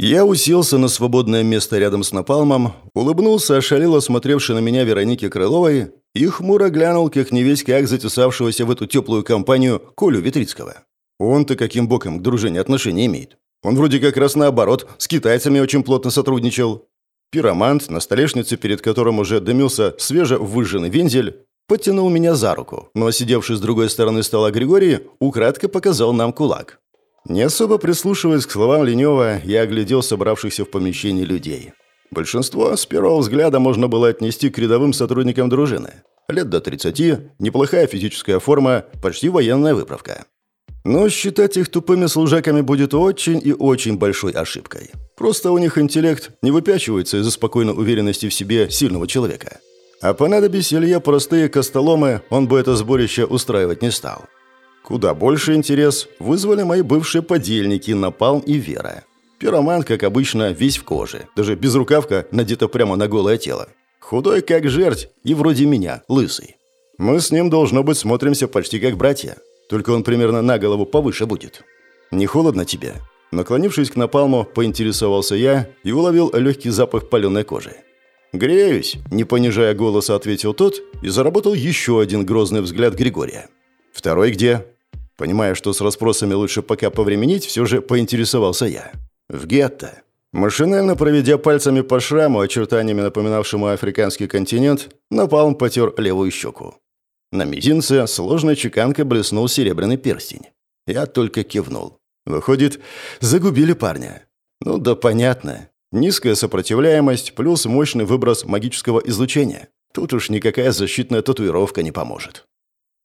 Я уселся на свободное место рядом с напалмом, улыбнулся ошалело смотревший на меня Веронике Крыловой и хмуро глянул, как невесть как затесавшегося в эту теплую компанию Колю Витрицкого. Он-то каким боком к дружине отношения имеет? Он вроде как раз наоборот, с китайцами очень плотно сотрудничал. Пиромант, на столешнице, перед которым уже дымился свежевыжженный вензель, подтянул меня за руку, но сидевший с другой стороны стола Григорий украдко показал нам кулак. Не особо прислушиваясь к словам Ленева, я оглядел собравшихся в помещении людей. Большинство с первого взгляда можно было отнести к рядовым сотрудникам дружины. Лет до 30, неплохая физическая форма, почти военная выправка. Но считать их тупыми служаками будет очень и очень большой ошибкой. Просто у них интеллект не выпячивается из-за спокойной уверенности в себе сильного человека. А понадобись Илье простые костоломы, он бы это сборище устраивать не стал. Куда больше интерес вызвали мои бывшие подельники Напалм и Вера. Пироман, как обычно, весь в коже. Даже безрукавка надета прямо на голое тело. Худой, как жерть, и вроде меня, лысый. Мы с ним, должно быть, смотримся почти как братья. Только он примерно на голову повыше будет. Не холодно тебе?» Наклонившись к напалму, поинтересовался я и уловил легкий запах паленой кожи. «Греюсь», – не понижая голоса, ответил тот и заработал еще один грозный взгляд Григория. «Второй где?» Понимая, что с расспросами лучше пока повременить, все же поинтересовался я. «В гетто». Машинально проведя пальцами по шраму, очертаниями напоминавшему африканский континент, напалм потер левую щеку. На мизинце сложной чеканкой блеснул серебряный перстень. Я только кивнул. Выходит, загубили парня. Ну да понятно. Низкая сопротивляемость плюс мощный выброс магического излучения. Тут уж никакая защитная татуировка не поможет.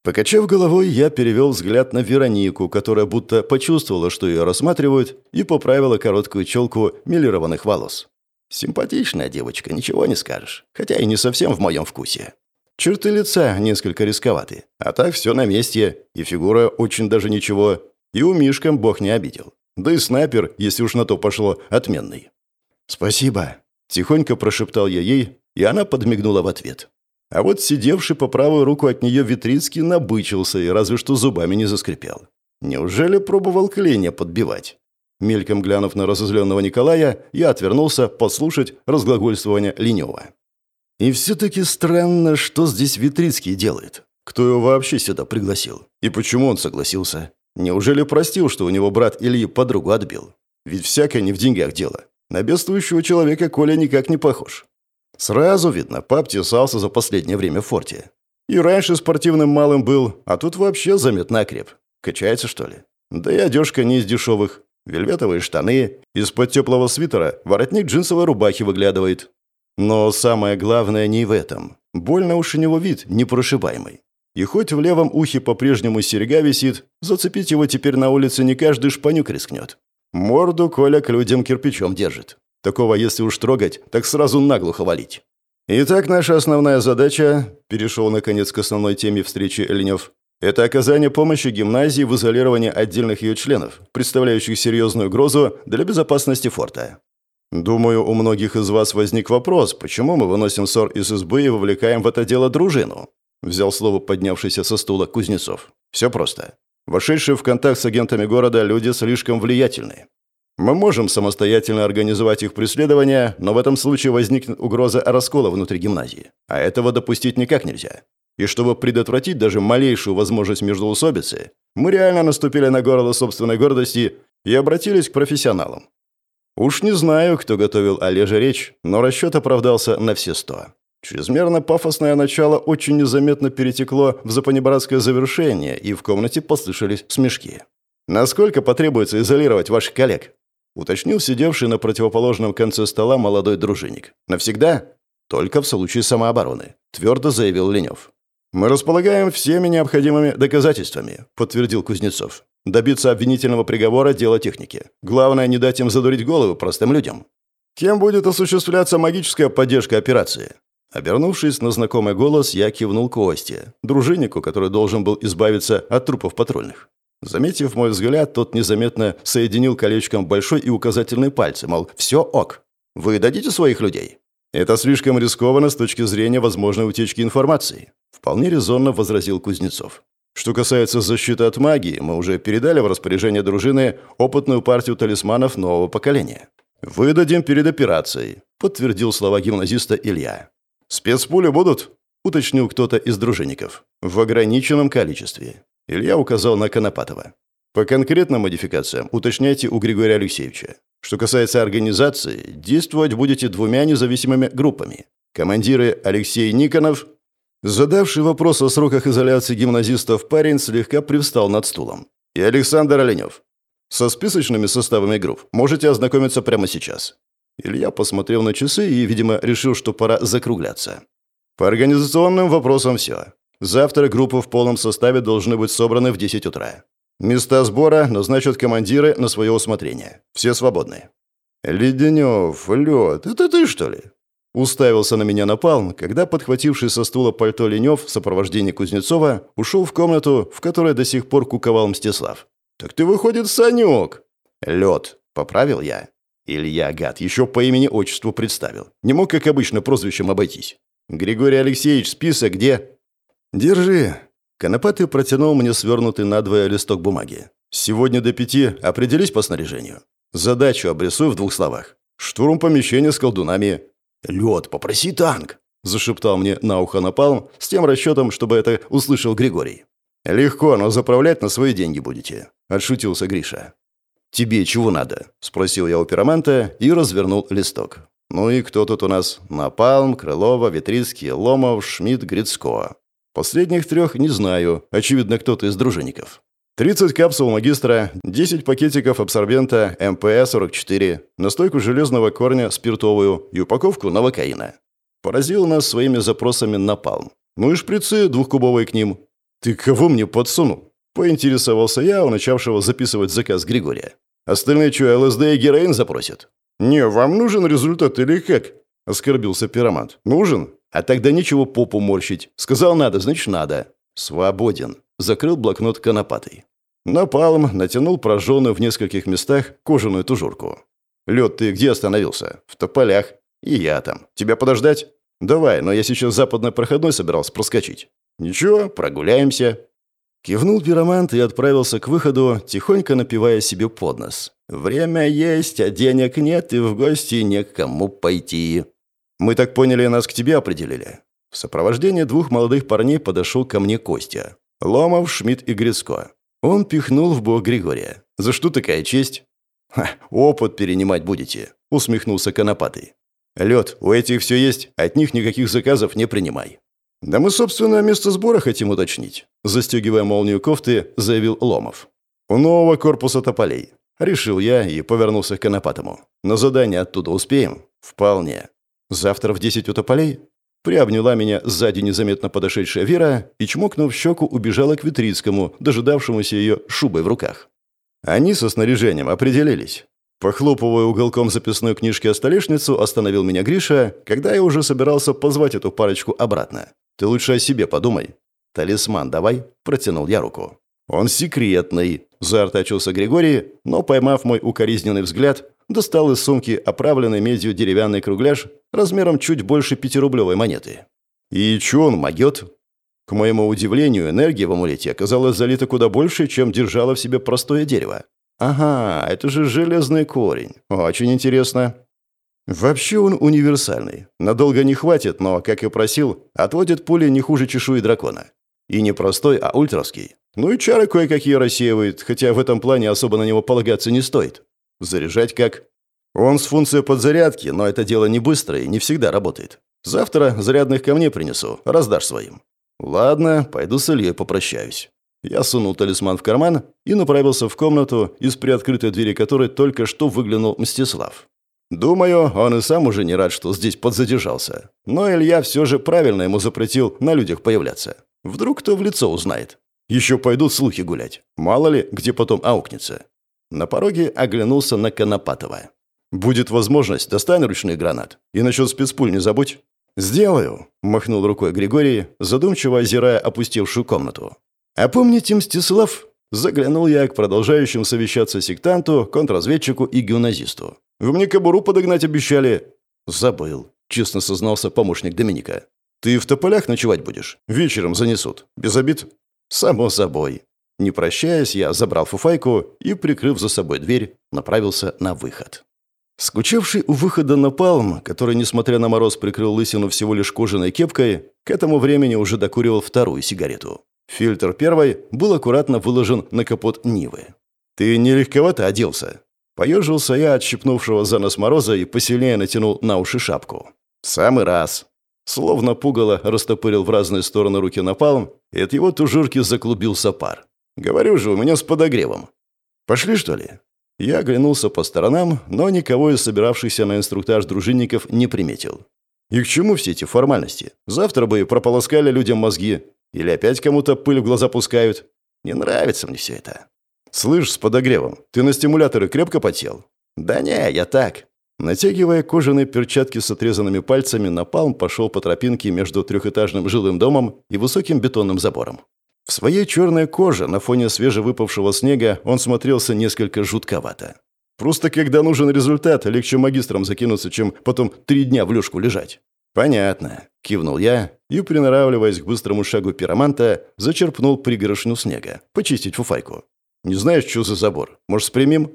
Покачав головой, я перевел взгляд на Веронику, которая будто почувствовала, что ее рассматривают, и поправила короткую челку милированных волос. Симпатичная девочка, ничего не скажешь. Хотя и не совсем в моем вкусе. Черты лица несколько рисковаты. А так все на месте, и фигура очень даже ничего. И у Мишкам бог не обидел. Да и снайпер, если уж на то пошло, отменный. «Спасибо», – тихонько прошептал я ей, и она подмигнула в ответ. А вот сидевший по правую руку от нее Витрицкий набычился и разве что зубами не заскрипел. Неужели пробовал клинья подбивать? Мельком глянув на разозленного Николая, я отвернулся послушать разглагольствование Ленева. И все-таки странно, что здесь Витрицкий делает. Кто его вообще сюда пригласил? И почему он согласился? Неужели простил, что у него брат Ильи подругу отбил? Ведь всякое не в деньгах дело. На бедствующего человека Коля никак не похож. Сразу видно, пап тесался за последнее время в форте. И раньше спортивным малым был, а тут вообще заметно окреп. Качается, что ли? Да и одежка не из дешевых. Вельветовые штаны, из-под теплого свитера воротник джинсовой рубахи выглядывает. Но самое главное не в этом. Больно уж у него вид непрошибаемый. И хоть в левом ухе по-прежнему серьга висит, зацепить его теперь на улице не каждый шпанюк рискнет. Морду Коля к людям кирпичом держит. Такого, если уж трогать, так сразу наглухо валить. Итак, наша основная задача, перешел наконец к основной теме встречи Ленев, это оказание помощи гимназии в изолировании отдельных ее членов, представляющих серьезную угрозу для безопасности форта. Думаю, у многих из вас возник вопрос, почему мы выносим ссор из избы и вовлекаем в это дело дружину? Взял слово поднявшийся со стула Кузнецов. Все просто. Вошедшие в контакт с агентами города люди слишком влиятельны. Мы можем самостоятельно организовать их преследование, но в этом случае возникнет угроза раскола внутри гимназии. А этого допустить никак нельзя. И чтобы предотвратить даже малейшую возможность междоусобицы, мы реально наступили на горло собственной гордости и обратились к профессионалам. Уж не знаю, кто готовил Олеже речь, но расчет оправдался на все сто. Чрезмерно пафосное начало очень незаметно перетекло в запанибратское завершение, и в комнате послышались смешки. «Насколько потребуется изолировать ваших коллег?» Уточнил сидевший на противоположном конце стола молодой дружинник. «Навсегда?» «Только в случае самообороны», – твердо заявил Ленев. «Мы располагаем всеми необходимыми доказательствами», – подтвердил Кузнецов. «Добиться обвинительного приговора – дело техники. Главное, не дать им задурить голову простым людям». «Кем будет осуществляться магическая поддержка операции?» Обернувшись на знакомый голос, я кивнул Косте, дружиннику, который должен был избавиться от трупов патрульных. Заметив мой взгляд, тот незаметно соединил колечком большой и указательный пальцы, мол, все ок. Вы дадите своих людей? Это слишком рискованно с точки зрения возможной утечки информации. Вполне резонно возразил Кузнецов. Что касается защиты от магии, мы уже передали в распоряжение дружины опытную партию талисманов нового поколения. «Выдадим перед операцией», — подтвердил слова гимназиста Илья. «Спецпули будут?» — уточнил кто-то из дружинников. «В ограниченном количестве». Илья указал на Конопатова. «По конкретным модификациям уточняйте у Григория Алексеевича. Что касается организации, действовать будете двумя независимыми группами. Командиры Алексей Никонов Задавший вопрос о сроках изоляции гимназистов парень слегка привстал над стулом. «И Александр Оленев. Со списочными составами групп можете ознакомиться прямо сейчас». Илья посмотрел на часы и, видимо, решил, что пора закругляться. «По организационным вопросам все. Завтра группы в полном составе должны быть собраны в 10 утра. Места сбора назначат командиры на свое усмотрение. Все свободны». «Леденев, лед, это ты, что ли?» Уставился на меня напалм, когда подхвативший со стула пальто Ленев в сопровождении Кузнецова ушел в комнату, в которой до сих пор куковал Мстислав. «Так ты, выходит, Санек!» «Лед», — поправил я. Илья, гад, еще по имени-отчеству представил. Не мог, как обычно, прозвищем обойтись. «Григорий Алексеевич, список где?» «Держи». Конопатый протянул мне свернутый надвое листок бумаги. «Сегодня до пяти определись по снаряжению. Задачу обрисуй в двух словах. Штурм помещения с колдунами, «Лед, попроси танк!» – зашептал мне на ухо напалм с тем расчетом, чтобы это услышал Григорий. «Легко, но заправлять на свои деньги будете», – отшутился Гриша. «Тебе чего надо?» – спросил я у пироманта и развернул листок. «Ну и кто тут у нас? Напалм, Крылова, Витрицкий, Ломов, Шмидт, Грицко. Последних трех не знаю. Очевидно, кто-то из дружинников. 30 капсул магистра, 10 пакетиков абсорбента МПС-44, настойку железного корня спиртовую и упаковку новокаина. Поразил нас своими запросами на палм. Ну и шприцы двухкубовые к ним. «Ты кого мне подсунул?» Поинтересовался я у начавшего записывать заказ Григория. «Остальные что, ЛСД и героин запросят?» «Не, вам нужен результат или как?» Оскорбился пиромант. «Нужен? А тогда ничего попу морщить. Сказал надо, значит надо. Свободен закрыл блокнот конопатой. Напалм натянул прожженную в нескольких местах кожаную тужурку. «Лед, ты где остановился?» «В тополях. И я там. Тебя подождать?» «Давай, но я сейчас западной проходной собирался проскочить». «Ничего, прогуляемся». Кивнул пиромант и отправился к выходу, тихонько напивая себе под нос. «Время есть, а денег нет, и в гости не к кому пойти». «Мы так поняли, нас к тебе определили». В сопровождении двух молодых парней подошел ко мне Костя. Ломов, Шмидт и Грицко. Он пихнул в бок Григория. «За что такая честь?» «Ха, опыт перенимать будете», — усмехнулся Конопатый. «Лед, у этих все есть, от них никаких заказов не принимай». «Да мы, собственно, место сбора хотим уточнить», — застегивая молнию кофты, заявил Ломов. «У нового корпуса тополей». Решил я и повернулся к Конопатому. «На задание оттуда успеем?» «Вполне». «Завтра в десять у тополей?» Приобняла меня сзади незаметно подошедшая Вера и, чмокнув щеку, убежала к Витрицкому, дожидавшемуся ее шубой в руках. Они со снаряжением определились. Похлопывая уголком записной книжки о столешницу, остановил меня Гриша, когда я уже собирался позвать эту парочку обратно. «Ты лучше о себе подумай». «Талисман давай», – протянул я руку. «Он секретный», – заортачился Григорий, но, поймав мой укоризненный взгляд, достал из сумки оправленный медью деревянный кругляш размером чуть больше пятирублевой монеты. И чё он могёт? К моему удивлению, энергия в амулете оказалась залита куда больше, чем держала в себе простое дерево. Ага, это же железный корень. Очень интересно. Вообще он универсальный. Надолго не хватит, но, как и просил, отводит пули не хуже чешуи дракона. И не простой, а ультровский. Ну и чары кое-какие рассеивает, хотя в этом плане особо на него полагаться не стоит. Заряжать как? Он с функцией подзарядки, но это дело не быстрое и не всегда работает. Завтра зарядных камней принесу, раздашь своим. Ладно, пойду с Ильей попрощаюсь. Я сунул талисман в карман и направился в комнату, из приоткрытой двери которой только что выглянул Мстислав. Думаю, он и сам уже не рад, что здесь подзадержался. Но Илья все же правильно ему запретил на людях появляться. Вдруг кто в лицо узнает. Еще пойдут слухи гулять. Мало ли, где потом аукнется. На пороге оглянулся на Конопатова. «Будет возможность, достань ручный гранат. И насчет спецпуль не забудь». «Сделаю», – махнул рукой Григорий, задумчиво озирая опустевшую комнату. «А помните, Мстислав?» Заглянул я к продолжающим совещаться сектанту, контрразведчику и гимназисту. «Вы мне кобуру подогнать обещали?» «Забыл», – честно сознался помощник Доминика. «Ты в тополях ночевать будешь? Вечером занесут. Без обид?» «Само собой», не прощаясь, я забрал фуфайку и, прикрыв за собой дверь, направился на выход. Скучавший у выхода на палм, который, несмотря на мороз, прикрыл лысину всего лишь кожаной кепкой, к этому времени уже докуривал вторую сигарету. Фильтр первой был аккуратно выложен на капот Нивы. «Ты не легковато оделся?» Поежился я от щипнувшего за нос мороза и посильнее натянул на уши шапку. «Самый раз». Словно пугало растопырил в разные стороны руки напалм, и от его тужурки заклубился пар. «Говорю же, у меня с подогревом». «Пошли, что ли?» Я оглянулся по сторонам, но никого из собиравшихся на инструктаж дружинников не приметил. И к чему все эти формальности? Завтра бы прополоскали людям мозги. Или опять кому-то пыль в глаза пускают. Не нравится мне все это. «Слышь, с подогревом, ты на стимуляторы крепко потел?» «Да не, я так». Натягивая кожаные перчатки с отрезанными пальцами, Напалм пошел по тропинке между трехэтажным жилым домом и высоким бетонным забором. В своей черной коже на фоне свежевыпавшего снега он смотрелся несколько жутковато. Просто когда нужен результат, легче магистром закинуться, чем потом три дня в лёжку лежать. «Понятно», — кивнул я и, приноравливаясь к быстрому шагу пироманта, зачерпнул пригорошню снега. Почистить фуфайку. Не знаешь, что за забор? Может, спрямим?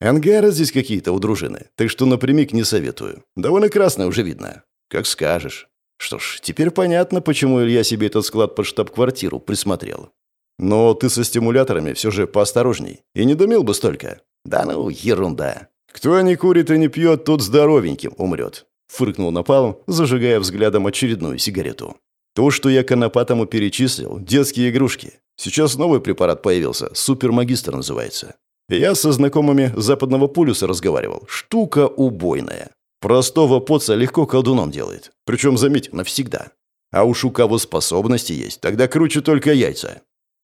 Ангары здесь какие-то у дружины, так что напрямик не советую. Довольно красное уже видно. Как скажешь. Что ж, теперь понятно, почему Илья себе этот склад под штаб-квартиру присмотрел. Но ты со стимуляторами все же поосторожней. И не думил бы столько. Да ну, ерунда. Кто не курит и не пьет, тот здоровеньким умрет. Фыркнул Напалм, зажигая взглядом очередную сигарету. То, что я конопатому перечислил, детские игрушки. Сейчас новый препарат появился, супермагистр называется. Я со знакомыми западного полюса разговаривал. Штука убойная. Простого поца легко колдуном делает. Причем, заметь, навсегда. А уж у кого способности есть, тогда круче только яйца.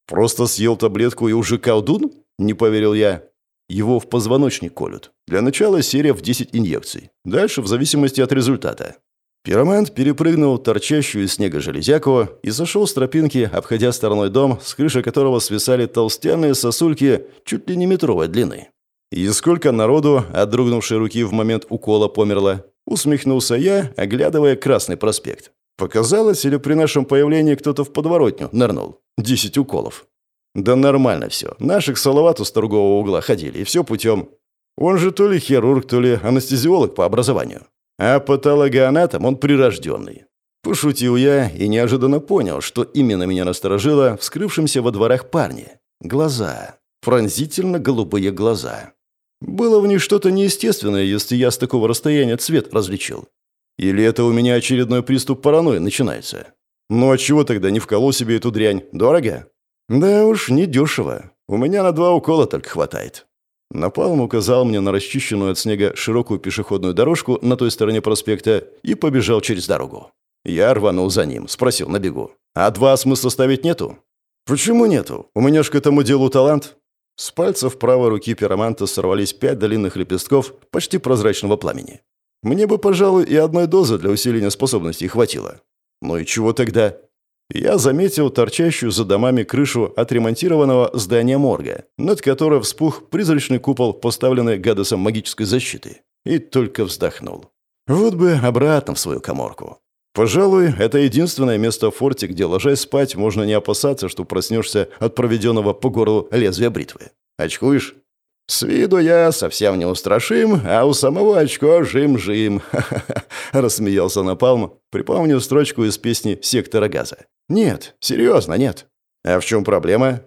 Просто съел таблетку и уже колдун? Не поверил я. Его в позвоночник колют. Для начала серия в 10 инъекций. Дальше в зависимости от результата. Пиромант перепрыгнул торчащую из снега железяку и сошел с тропинки, обходя стороной дом, с крыши которого свисали толстяные сосульки чуть ли не метровой длины. «И сколько народу от руки в момент укола померло?» Усмехнулся я, оглядывая Красный проспект. Показалось, или при нашем появлении кто-то в подворотню нырнул? Десять уколов. Да нормально все. Наши к Салавату с торгового угла ходили, и все путем. Он же то ли хирург, то ли анестезиолог по образованию. А патологоанатом он прирожденный. Пошутил я и неожиданно понял, что именно меня насторожило в скрывшемся во дворах парне. Глаза. Пронзительно голубые глаза. Было в них что-то неестественное, если я с такого расстояния цвет различил. Или это у меня очередной приступ паранойи начинается? Ну а чего тогда не вколол себе эту дрянь? Дорого? Да уж, не дешево. У меня на два укола только хватает. Напалм указал мне на расчищенную от снега широкую пешеходную дорожку на той стороне проспекта и побежал через дорогу. Я рванул за ним, спросил на бегу. «А два смысла ставить нету?» «Почему нету? У меня ж к этому делу талант». С пальцев правой руки пироманта сорвались пять длинных лепестков почти прозрачного пламени. Мне бы, пожалуй, и одной дозы для усиления способностей хватило. Ну и чего тогда? Я заметил торчащую за домами крышу отремонтированного здания морга, над которой вспух призрачный купол, поставленный гадосом магической защиты. И только вздохнул. Вот бы обратно в свою коморку. Пожалуй, это единственное место в форте, где, ложась спать, можно не опасаться, что проснешься от проведенного по горлу лезвия бритвы. Очкуешь? С виду я совсем не устрашим, а у самого очко жим-жим. Рассмеялся Напалм, припомнив строчку из песни «Сектора газа». «Нет, серьезно, нет». «А в чем проблема?»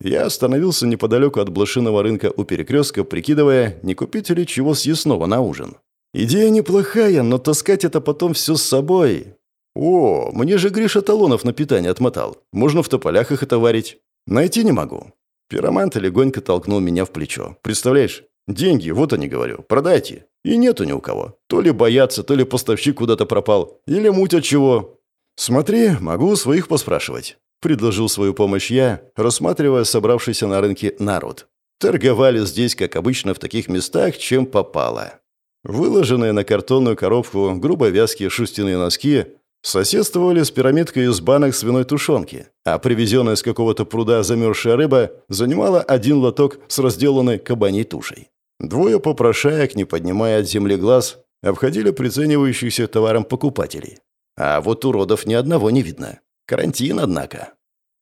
Я остановился неподалеку от блошиного рынка у перекрестка, прикидывая, не купить ли чего съестного на ужин. Идея неплохая, но таскать это потом все с собой. О, мне же Гриша талонов на питание отмотал. Можно в тополях их отоварить. Найти не могу. Пиромант легонько толкнул меня в плечо. Представляешь? Деньги, вот они, говорю, продайте. И нету ни у кого. То ли боятся, то ли поставщик куда-то пропал. Или муть от чего. «Смотри, могу у своих поспрашивать», – предложил свою помощь я, рассматривая собравшийся на рынке народ. Торговали здесь, как обычно, в таких местах, чем попало. Выложенные на картонную коробку грубо вязкие шерстяные носки соседствовали с пирамидкой из банок свиной тушенки, а привезенная с какого-то пруда замерзшая рыба занимала один лоток с разделанной кабаней тушей. Двое попрошаек, не поднимая от земли глаз, обходили приценивающихся товаром покупателей. А вот уродов ни одного не видно. Карантин, однако.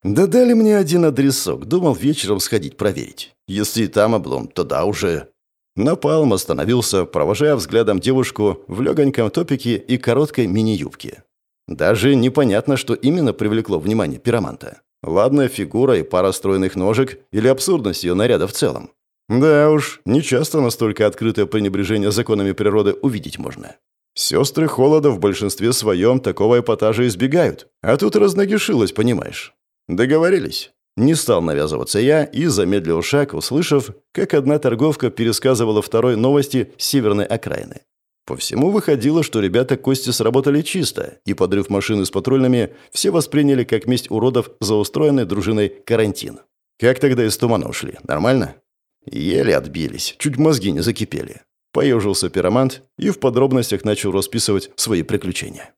Да дали мне один адресок, думал вечером сходить проверить. Если там облом, то да уже. Напалм остановился, провожая взглядом девушку в легоньком топике и короткой мини-юбке. Даже непонятно, что именно привлекло внимание пироманта. Ладная фигура и пара стройных ножек или абсурдность ее наряда в целом. Да уж, нечасто настолько открытое пренебрежение законами природы увидеть можно. Сестры Холода в большинстве своем такого эпатажа избегают, а тут разногишилась, понимаешь. Договорились. Не стал навязываться я и замедлил шаг, услышав, как одна торговка пересказывала второй новости с северной окраины. По всему выходило, что ребята Кости сработали чисто, и подрыв машины с патрульными все восприняли как месть уродов за устроенный дружиной карантин. Как тогда из тумана ушли? Нормально? Еле отбились, чуть мозги не закипели. Поежился пиромант и в подробностях начал расписывать свои приключения.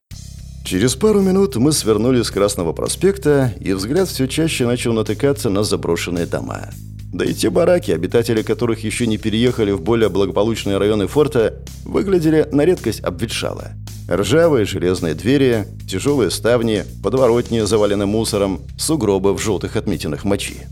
Через пару минут мы свернули с Красного проспекта, и взгляд все чаще начал натыкаться на заброшенные дома. Да и те бараки, обитатели которых еще не переехали в более благополучные районы форта, выглядели на редкость обветшало. Ржавые железные двери, тяжелые ставни, подворотни завалены мусором, сугробы в желтых отметинах мочи.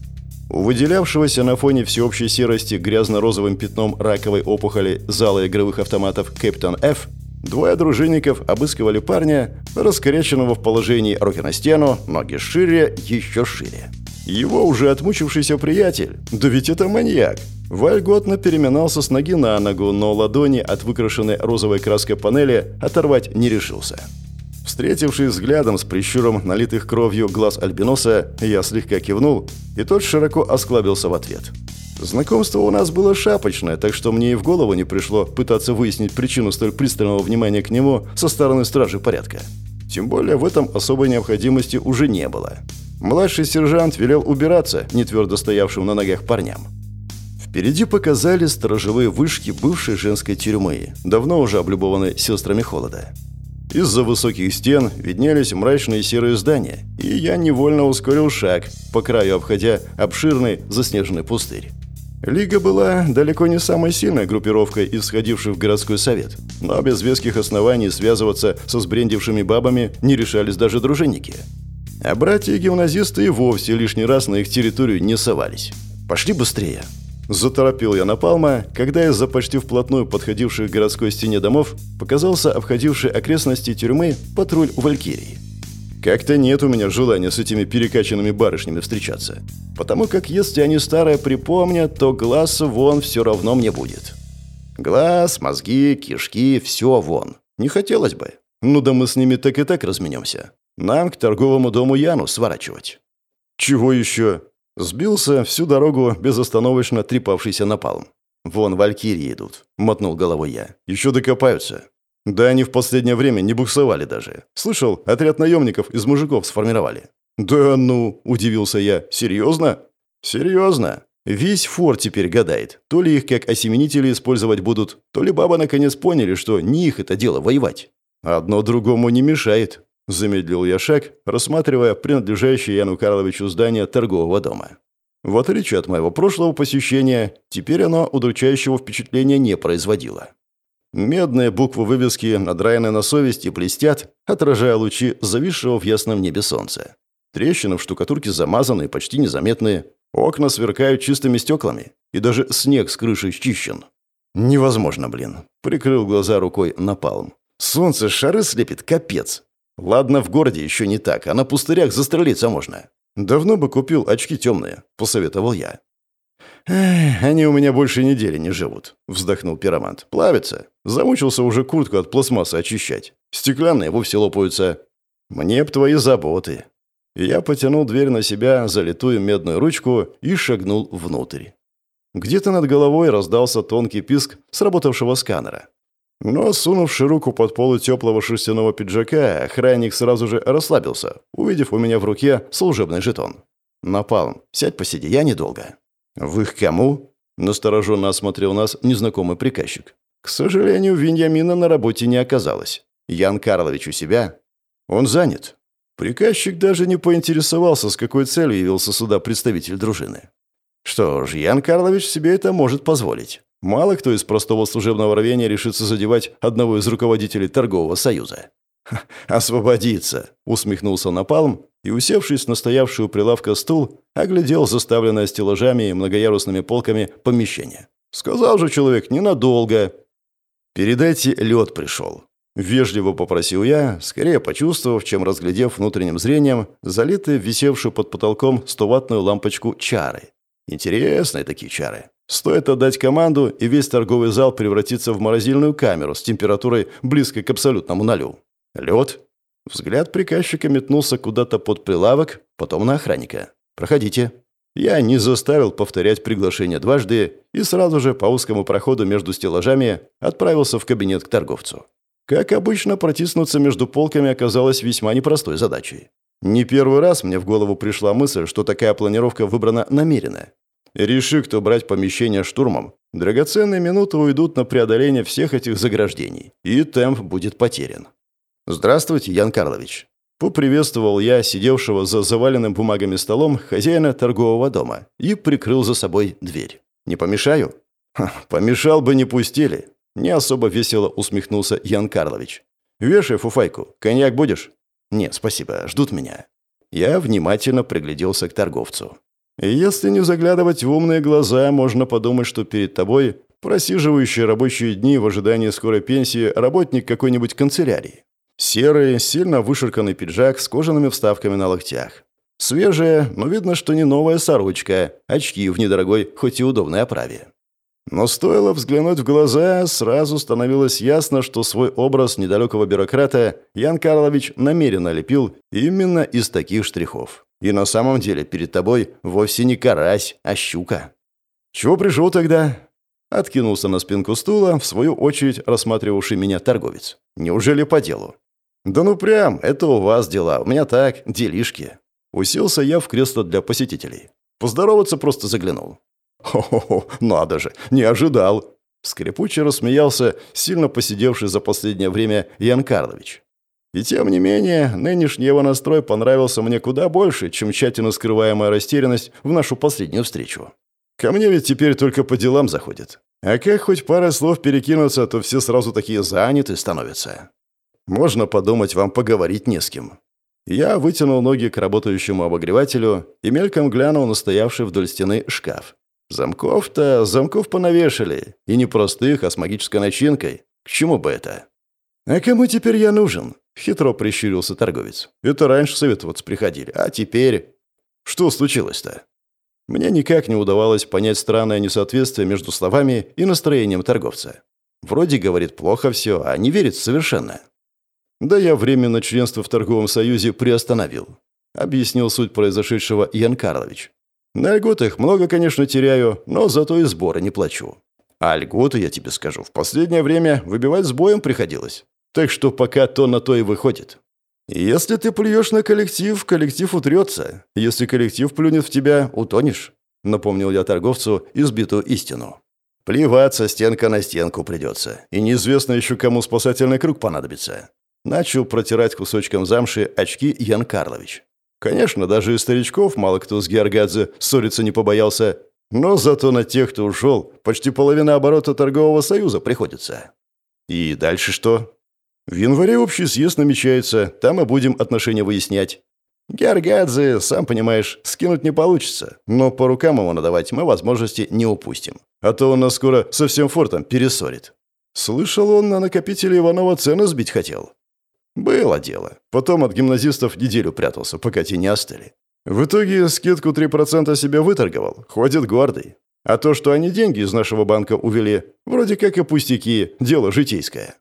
У выделявшегося на фоне всеобщей серости грязно-розовым пятном раковой опухоли зала игровых автоматов «Кэптон Ф» двое дружинников обыскивали парня, раскоряченного в положении руки на стену, ноги шире, еще шире. Его уже отмучившийся приятель, да ведь это маньяк, вольготно переминался с ноги на ногу, но ладони от выкрашенной розовой краской панели оторвать не решился. Встретившись взглядом с прищуром налитых кровью глаз альбиноса, я слегка кивнул, и тот широко осклабился в ответ. Знакомство у нас было шапочное, так что мне и в голову не пришло пытаться выяснить причину столь пристального внимания к нему со стороны стражи порядка. Тем более в этом особой необходимости уже не было. Младший сержант велел убираться не стоявшим на ногах парням. Впереди показали сторожевые вышки бывшей женской тюрьмы, давно уже облюбованной сестрами холода. Из-за высоких стен виднелись мрачные серые здания, и я невольно ускорил шаг, по краю обходя обширный заснеженный пустырь. Лига была далеко не самой сильной группировкой, исходившей в городской совет, но без веских оснований связываться со сбрендившими бабами не решались даже дружинники. А братья-гимназисты и вовсе лишний раз на их территорию не совались. «Пошли быстрее!» Заторопил я напалма, когда из-за почти вплотную подходивших к городской стене домов показался обходивший окрестности тюрьмы патруль Валькирии. Как-то нет у меня желания с этими перекачанными барышнями встречаться. Потому как если они старое припомнят, то глаз вон все равно мне будет. Глаз, мозги, кишки, все вон. Не хотелось бы. Ну да мы с ними так и так разменемся. Нам к торговому дому Яну сворачивать. Чего еще? Сбился всю дорогу безостановочно трепавшийся напалм. «Вон валькирии идут», — мотнул головой я. «Еще докопаются». «Да они в последнее время не буксовали даже. Слышал, отряд наемников из мужиков сформировали». «Да ну», — удивился я. «Серьезно?» «Серьезно. Весь форт теперь гадает. То ли их как осеменители использовать будут, то ли баба наконец поняли, что не их это дело воевать. Одно другому не мешает. Замедлил я шаг, рассматривая принадлежащее Яну Карловичу здание торгового дома. В отличие от моего прошлого посещения, теперь оно удручающего впечатления не производило. Медные буквы вывески, надраенные на совести, блестят, отражая лучи зависшего в ясном небе солнца. Трещины в штукатурке замазаны почти незаметные. Окна сверкают чистыми стеклами. И даже снег с крыши счищен. Невозможно, блин. Прикрыл глаза рукой напалм. Солнце шары слепит, капец. Ладно, в городе еще не так, а на пустырях застрелиться можно. Давно бы купил очки темные, посоветовал я. «Эх, они у меня больше недели не живут», — вздохнул пиромант. «Плавятся. Замучился уже куртку от пластмассы очищать. Стеклянные вовсе лопаются. Мне б твои заботы». Я потянул дверь на себя, залитую медную ручку и шагнул внутрь. Где-то над головой раздался тонкий писк сработавшего сканера. Но, сунувши руку под полу теплого шерстяного пиджака, охранник сразу же расслабился, увидев у меня в руке служебный жетон. «Напалм, сядь посиди, я недолго». «Вы к кому?» – настороженно осмотрел нас незнакомый приказчик. «К сожалению, Виньямина на работе не оказалось. Ян Карлович у себя?» «Он занят». Приказчик даже не поинтересовался, с какой целью явился сюда представитель дружины. Что ж, Ян Карлович себе это может позволить. Мало кто из простого служебного рвения решится задевать одного из руководителей торгового союза. «Освободиться!» — усмехнулся Напалм и, усевшись на стоявшую прилавка стул, оглядел заставленное стеллажами и многоярусными полками помещение. Сказал же человек, ненадолго. Передайте, лед пришел. Вежливо попросил я, скорее почувствовав, чем разглядев внутренним зрением, залитые висевшую под потолком 100-ваттную лампочку чары. Интересные такие чары. Стоит отдать команду, и весь торговый зал превратится в морозильную камеру с температурой близкой к абсолютному нулю. Лед. Взгляд приказчика метнулся куда-то под прилавок, потом на охранника. «Проходите». Я не заставил повторять приглашение дважды и сразу же по узкому проходу между стеллажами отправился в кабинет к торговцу. Как обычно, протиснуться между полками оказалось весьма непростой задачей. Не первый раз мне в голову пришла мысль, что такая планировка выбрана намеренно. Реши, кто брать помещение штурмом, драгоценные минуты уйдут на преодоление всех этих заграждений, и темп будет потерян. «Здравствуйте, Ян Карлович», Поприветствовал я сидевшего за заваленным бумагами столом хозяина торгового дома и прикрыл за собой дверь. «Не помешаю?» Ха, «Помешал бы, не пустили». Не особо весело усмехнулся Ян Карлович. «Вешай фуфайку. Коньяк будешь?» «Не, спасибо. Ждут меня». Я внимательно пригляделся к торговцу. «Если не заглядывать в умные глаза, можно подумать, что перед тобой просиживающий рабочие дни в ожидании скорой пенсии работник какой-нибудь канцелярии. Серый, сильно вышерканный пиджак с кожаными вставками на локтях. Свежая, но видно, что не новая сорочка, очки в недорогой, хоть и удобной оправе. Но стоило взглянуть в глаза, сразу становилось ясно, что свой образ недалекого бюрократа Ян Карлович намеренно лепил именно из таких штрихов. И на самом деле перед тобой вовсе не карась, а щука. «Чего пришел тогда?» Откинулся на спинку стула, в свою очередь рассматривавший меня торговец. «Неужели по делу?» «Да ну прям, это у вас дела, у меня так, делишки». Уселся я в кресло для посетителей. Поздороваться просто заглянул. «Хо-хо-хо, надо же, не ожидал!» Скрипуче рассмеялся сильно посидевший за последнее время Ян Карлович. И тем не менее, нынешний его настрой понравился мне куда больше, чем тщательно скрываемая растерянность в нашу последнюю встречу. Ко мне ведь теперь только по делам заходит. А как хоть пара слов перекинуться, то все сразу такие заняты становятся. Можно подумать, вам поговорить не с кем. Я вытянул ноги к работающему обогревателю и мельком глянул на стоявший вдоль стены шкаф. Замков-то замков понавешали. И не простых, а с магической начинкой. К чему бы это? «А кому теперь я нужен?» — хитро прищурился торговец. «Это раньше советоваться приходили, а теперь...» «Что случилось-то?» Мне никак не удавалось понять странное несоответствие между словами и настроением торговца. Вроде говорит плохо все, а не верит совершенно. Да я временно членство в торговом союзе приостановил. Объяснил суть произошедшего Ян Карлович. На льготах много, конечно, теряю, но зато и сборы не плачу. А льготы, я тебе скажу, в последнее время выбивать с боем приходилось. Так что пока то на то и выходит. Если ты плюешь на коллектив, коллектив утрется. Если коллектив плюнет в тебя, утонешь. Напомнил я торговцу избитую истину. Плеваться стенка на стенку придется. И неизвестно еще, кому спасательный круг понадобится. Начал протирать кусочком замши очки Ян Карлович. Конечно, даже из старичков мало кто с Георгадзе ссориться не побоялся, но зато на тех, кто ушел, почти половина оборота торгового союза приходится. И дальше что? В январе общий съезд намечается, там и будем отношения выяснять. Георгадзе, сам понимаешь, скинуть не получится, но по рукам ему надавать мы возможности не упустим. А то он нас скоро со всем фортом перессорит. Слышал он, на накопителе Иванова цены сбить хотел. Было дело. Потом от гимназистов неделю прятался, пока те не остыли. В итоге скидку 3% себе выторговал. Хватит гордый. А то, что они деньги из нашего банка увели, вроде как и пустяки, дело житейское.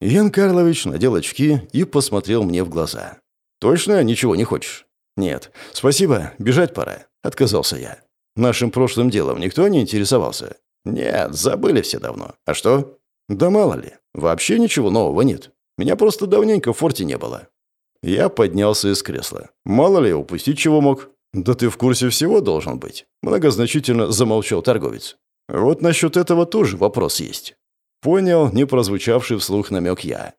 Ян Карлович надел очки и посмотрел мне в глаза. «Точно ничего не хочешь?» «Нет. Спасибо, бежать пора», — отказался я. «Нашим прошлым делом никто не интересовался?» «Нет, забыли все давно. А что?» «Да мало ли. Вообще ничего нового нет. Меня просто давненько в форте не было». Я поднялся из кресла. «Мало ли, упустить чего мог?» «Да ты в курсе всего должен быть», — многозначительно замолчал торговец. «Вот насчет этого тоже вопрос есть». Понял не прозвучавший вслух намек я.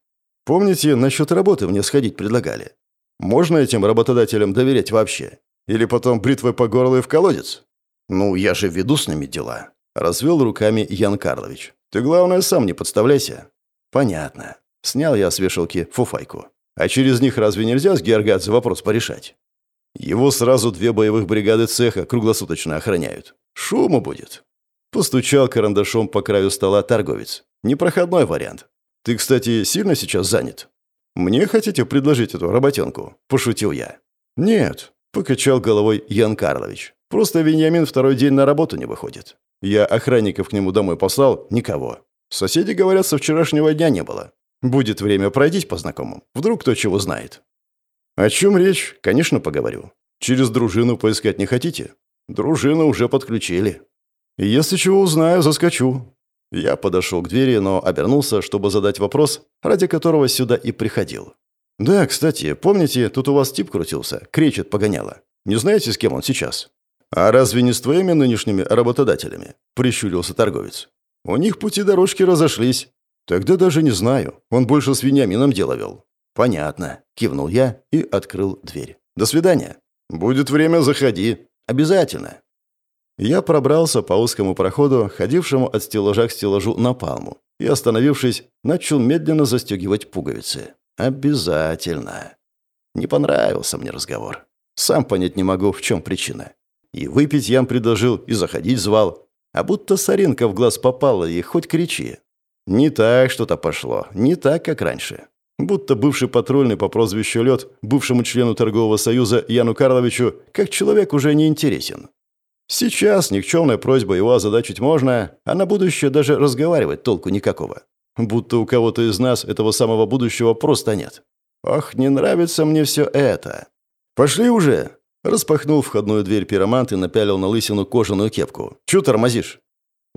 «Помните, насчет работы мне сходить предлагали? Можно этим работодателям доверять вообще? Или потом бритвой по горло и в колодец?» «Ну, я же веду с ними дела», — развел руками Ян Карлович. «Ты, главное, сам не подставляйся». «Понятно. Снял я с вешалки фуфайку. А через них разве нельзя с Георгадзе вопрос порешать? Его сразу две боевых бригады цеха круглосуточно охраняют. Шума будет. Постучал карандашом по краю стола торговец. Непроходной вариант. Ты, кстати, сильно сейчас занят? Мне хотите предложить эту работенку? Пошутил я. Нет, покачал головой Ян Карлович. Просто Вениамин второй день на работу не выходит. Я охранников к нему домой послал, никого. Соседи говорят, со вчерашнего дня не было. Будет время пройдись по знакомым. Вдруг кто чего знает. О чем речь? Конечно, поговорю. Через дружину поискать не хотите? Дружину уже подключили. Если чего узнаю, заскочу. Я подошел к двери, но обернулся, чтобы задать вопрос, ради которого сюда и приходил. «Да, кстати, помните, тут у вас тип крутился, кричит погоняло. Не знаете, с кем он сейчас?» «А разве не с твоими нынешними работодателями?» – прищурился торговец. «У них пути дорожки разошлись. Тогда даже не знаю. Он больше с Вениамином дело вел». «Понятно», – кивнул я и открыл дверь. «До свидания». «Будет время, заходи». «Обязательно». Я пробрался по узкому проходу, ходившему от стеллажа к стеллажу на палму, и, остановившись, начал медленно застегивать пуговицы. «Обязательно». Не понравился мне разговор. Сам понять не могу, в чем причина. И выпить ям предложил, и заходить звал. А будто соринка в глаз попала, и хоть кричи. Не так что-то пошло, не так, как раньше. Будто бывший патрульный по прозвищу Лед, бывшему члену торгового союза Яну Карловичу, как человек уже не интересен. Сейчас никчемная просьба его озадачить можно, а на будущее даже разговаривать толку никакого. Будто у кого-то из нас этого самого будущего просто нет. Ох, не нравится мне все это. Пошли уже. Распахнул входную дверь пиромант и напялил на лысину кожаную кепку. Чё тормозишь?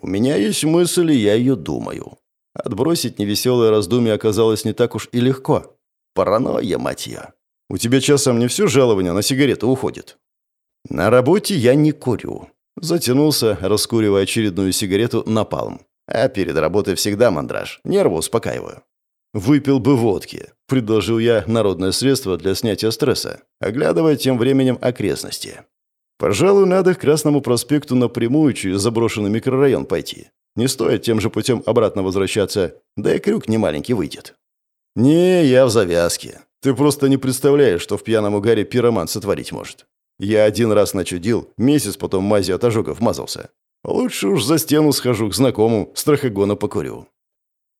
У меня есть мысль, и я ее думаю. Отбросить невеселое раздумье оказалось не так уж и легко. Паранойя, мать я. У тебя часом не все жалование на сигареты уходит. На работе я не курю. Затянулся, раскуривая очередную сигарету на палм. А перед работой всегда мандраж. Нервы успокаиваю. «Выпил бы водки», — предложил я народное средство для снятия стресса, оглядывая тем временем окрестности. «Пожалуй, надо к Красному проспекту напрямую через заброшенный микрорайон пойти. Не стоит тем же путем обратно возвращаться, да и крюк немаленький выйдет». «Не, я в завязке. Ты просто не представляешь, что в пьяном угаре пироман сотворить может. Я один раз начудил, месяц потом мази от ожогов мазался. Лучше уж за стену схожу к знакомому, страхогона покурю».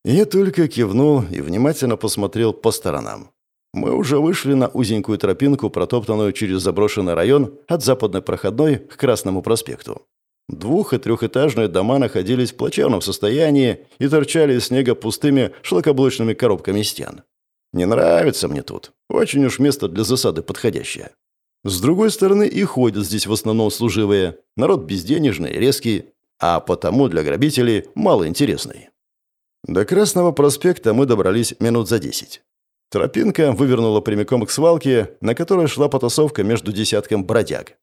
Я только кивнул и внимательно посмотрел по сторонам. Мы уже вышли на узенькую тропинку, протоптанную через заброшенный район от западной проходной к Красному проспекту. Двух- и трехэтажные дома находились в плачевном состоянии и торчали из снега пустыми шлакоблочными коробками стен. Не нравится мне тут. Очень уж место для засады подходящее. С другой стороны, и ходят здесь в основном служивые. Народ безденежный, резкий, а потому для грабителей малоинтересный. До Красного проспекта мы добрались минут за десять. Тропинка вывернула прямиком к свалке, на которой шла потасовка между десятком бродяг.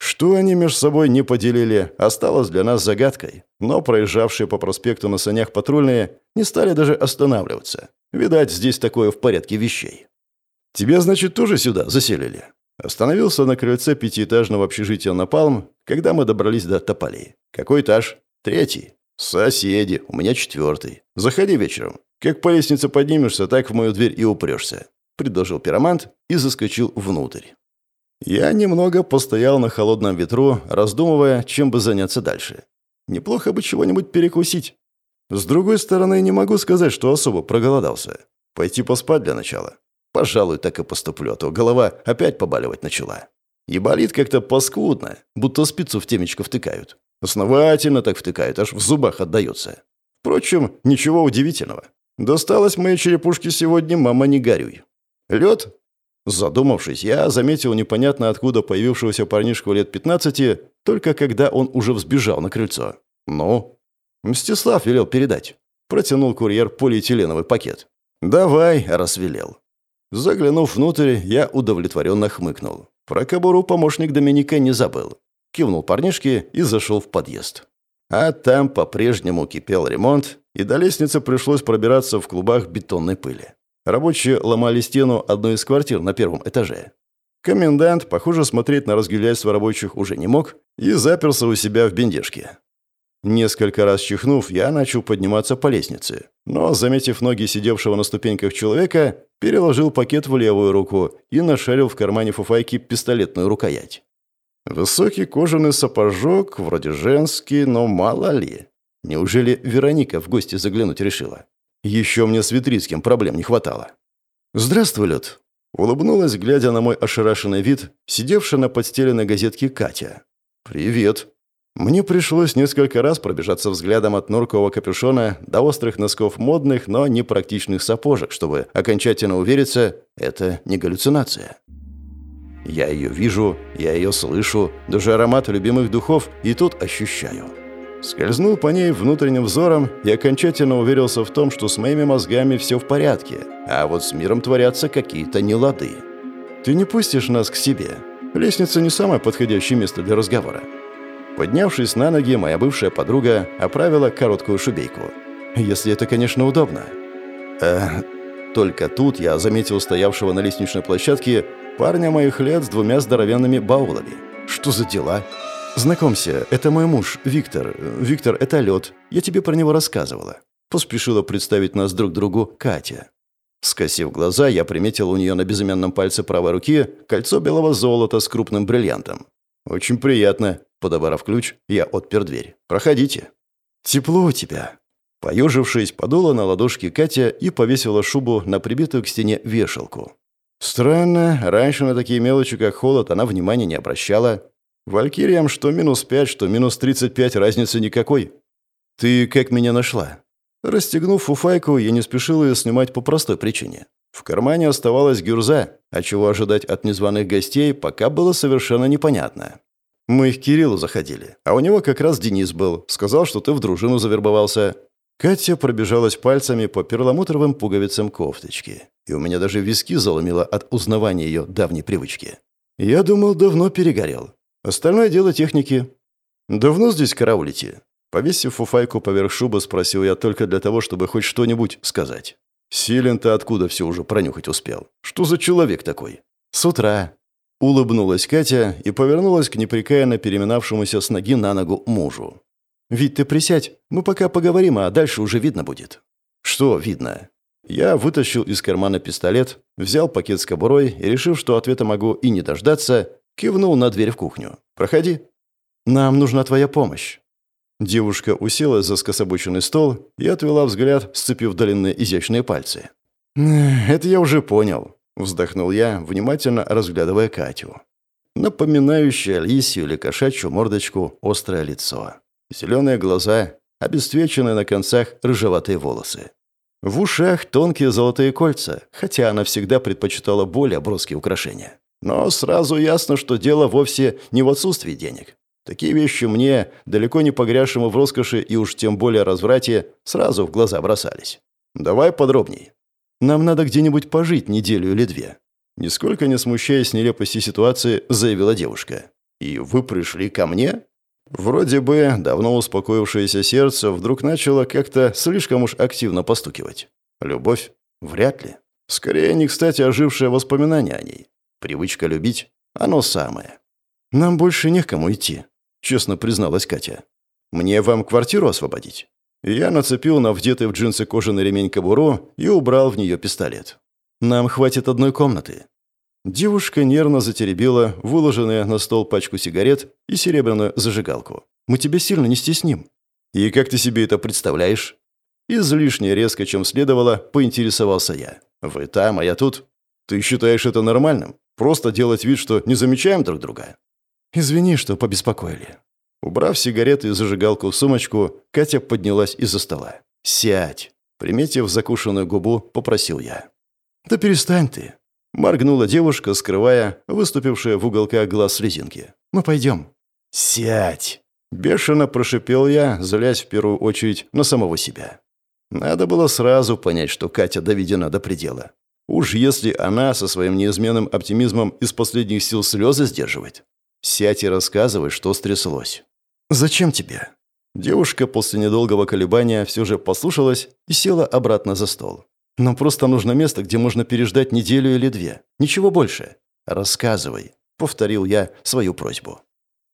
Что они между собой не поделили, осталось для нас загадкой, но проезжавшие по проспекту на санях патрульные не стали даже останавливаться. Видать, здесь такое в порядке вещей. «Тебя, значит, тоже сюда заселили?» Остановился на крыльце пятиэтажного общежития «Напалм», когда мы добрались до тополей. «Какой этаж?» «Третий». «Соседи. У меня четвертый. Заходи вечером. Как по лестнице поднимешься, так в мою дверь и упрешься», — предложил пиромант и заскочил внутрь. Я немного постоял на холодном ветру, раздумывая, чем бы заняться дальше. Неплохо бы чего-нибудь перекусить. С другой стороны, не могу сказать, что особо проголодался. Пойти поспать для начала. Пожалуй, так и поступлю, а то голова опять побаливать начала. И болит как-то паскудно, будто спицу в темечко втыкают. Основательно так втыкают, аж в зубах отдается. Впрочем, ничего удивительного. Досталось моей черепушке сегодня, мама, не горюй. Лед? Задумавшись, я заметил непонятно откуда появившегося парнишку лет 15, только когда он уже взбежал на крыльцо. «Ну?» «Мстислав велел передать». Протянул курьер полиэтиленовый пакет. «Давай», — раз велел. Заглянув внутрь, я удовлетворенно хмыкнул. Про кобуру помощник Доминика не забыл. Кивнул парнишке и зашел в подъезд. А там по-прежнему кипел ремонт, и до лестницы пришлось пробираться в клубах бетонной пыли. Рабочие ломали стену одной из квартир на первом этаже. Комендант, похоже, смотреть на разгильяйство рабочих уже не мог и заперся у себя в бендежке. Несколько раз чихнув, я начал подниматься по лестнице, но, заметив ноги сидевшего на ступеньках человека, переложил пакет в левую руку и нашарил в кармане фуфайки пистолетную рукоять. Высокий кожаный сапожок, вроде женский, но мало ли. Неужели Вероника в гости заглянуть решила? Еще мне с Витрицким проблем не хватало. «Здравствуй, Лед!» Улыбнулась, глядя на мой ошарашенный вид, сидевшая на подстеленной газетке Катя. «Привет!» Мне пришлось несколько раз пробежаться взглядом от норкового капюшона до острых носков модных, но непрактичных сапожек, чтобы окончательно увериться, это не галлюцинация. Я ее вижу, я ее слышу, даже аромат любимых духов и тут ощущаю. Скользнул по ней внутренним взором и окончательно уверился в том, что с моими мозгами все в порядке, а вот с миром творятся какие-то нелады. «Ты не пустишь нас к себе. Лестница не самое подходящее место для разговора». Поднявшись на ноги, моя бывшая подруга оправила короткую шубейку. «Если это, конечно, удобно». «Э, только тут я заметил стоявшего на лестничной площадке парня моих лет с двумя здоровенными баулами. Что за дела? Знакомься, это мой муж, Виктор. Виктор, это лед. Я тебе про него рассказывала. Поспешила представить нас друг другу Катя. Скосив глаза, я приметил у нее на безымянном пальце правой руки кольцо белого золота с крупным бриллиантом. «Очень приятно», — подобрав ключ, я отпер дверь. «Проходите». «Тепло у тебя». Поежившись, подула на ладошки Катя и повесила шубу на прибитую к стене вешалку. Странно, раньше на такие мелочи, как холод, она внимания не обращала. Валькириям что минус пять, что минус тридцать пять, разницы никакой. Ты как меня нашла? Расстегнув фуфайку, я не спешил ее снимать по простой причине. В кармане оставалась гюрза, а чего ожидать от незваных гостей, пока было совершенно непонятно. Мы к Кириллу заходили, а у него как раз Денис был. Сказал, что ты в дружину завербовался. Катя пробежалась пальцами по перламутровым пуговицам кофточки, и у меня даже виски заломило от узнавания ее давней привычки. Я думал, давно перегорел. Остальное дело техники. Давно здесь караулите? Повесив фуфайку поверх шубы, спросил я только для того, чтобы хоть что-нибудь сказать. Силен-то откуда все уже пронюхать успел? Что за человек такой? С утра. Улыбнулась Катя и повернулась к непрекаянно переминавшемуся с ноги на ногу мужу. «Вить, ты присядь, мы пока поговорим, а дальше уже видно будет». «Что видно?» Я вытащил из кармана пистолет, взял пакет с кобурой и, решив, что ответа могу и не дождаться, кивнул на дверь в кухню. «Проходи». «Нам нужна твоя помощь». Девушка уселась за скособоченный стол и отвела взгляд, сцепив длинные изящные пальцы. «Это я уже понял», — вздохнул я, внимательно разглядывая Катю. Напоминающее лисью или кошачью мордочку острое лицо. Зеленые глаза, обесцвеченные на концах рыжеватые волосы. В ушах тонкие золотые кольца, хотя она всегда предпочитала более броские украшения. Но сразу ясно, что дело вовсе не в отсутствии денег. Такие вещи мне, далеко не погрязшему в роскоши и уж тем более разврате, сразу в глаза бросались. «Давай подробней. Нам надо где-нибудь пожить неделю или две». Нисколько не смущаясь нелепости ситуации, заявила девушка. «И вы пришли ко мне?» Вроде бы давно успокоившееся сердце вдруг начало как-то слишком уж активно постукивать. Любовь? Вряд ли. Скорее, не кстати ожившее воспоминание о ней. Привычка любить? Оно самое. «Нам больше не к кому идти», — честно призналась Катя. «Мне вам квартиру освободить?» Я нацепил на вдетый в джинсы кожаный ремень кобуру и убрал в нее пистолет. «Нам хватит одной комнаты. Девушка нервно затеребила выложенные на стол пачку сигарет и серебряную зажигалку. «Мы тебя сильно не стесним». «И как ты себе это представляешь?» Излишне резко, чем следовало, поинтересовался я. «Вы там, а я тут. Ты считаешь это нормальным? Просто делать вид, что не замечаем друг друга?» «Извини, что побеспокоили». Убрав сигареты и зажигалку в сумочку, Катя поднялась из-за стола. «Сядь!» Приметив закушенную губу, попросил я. «Да перестань ты. Моргнула девушка, скрывая выступившие в уголках глаз слезинки. «Мы пойдем». «Сядь!» Бешено прошипел я, злясь в первую очередь на самого себя. Надо было сразу понять, что Катя доведена до предела. Уж если она со своим неизменным оптимизмом из последних сил слезы сдерживает. Сядь и рассказывай, что стряслось. «Зачем тебе?» Девушка после недолгого колебания все же послушалась и села обратно за стол. Нам просто нужно место, где можно переждать неделю или две. Ничего больше. Рассказывай», — повторил я свою просьбу.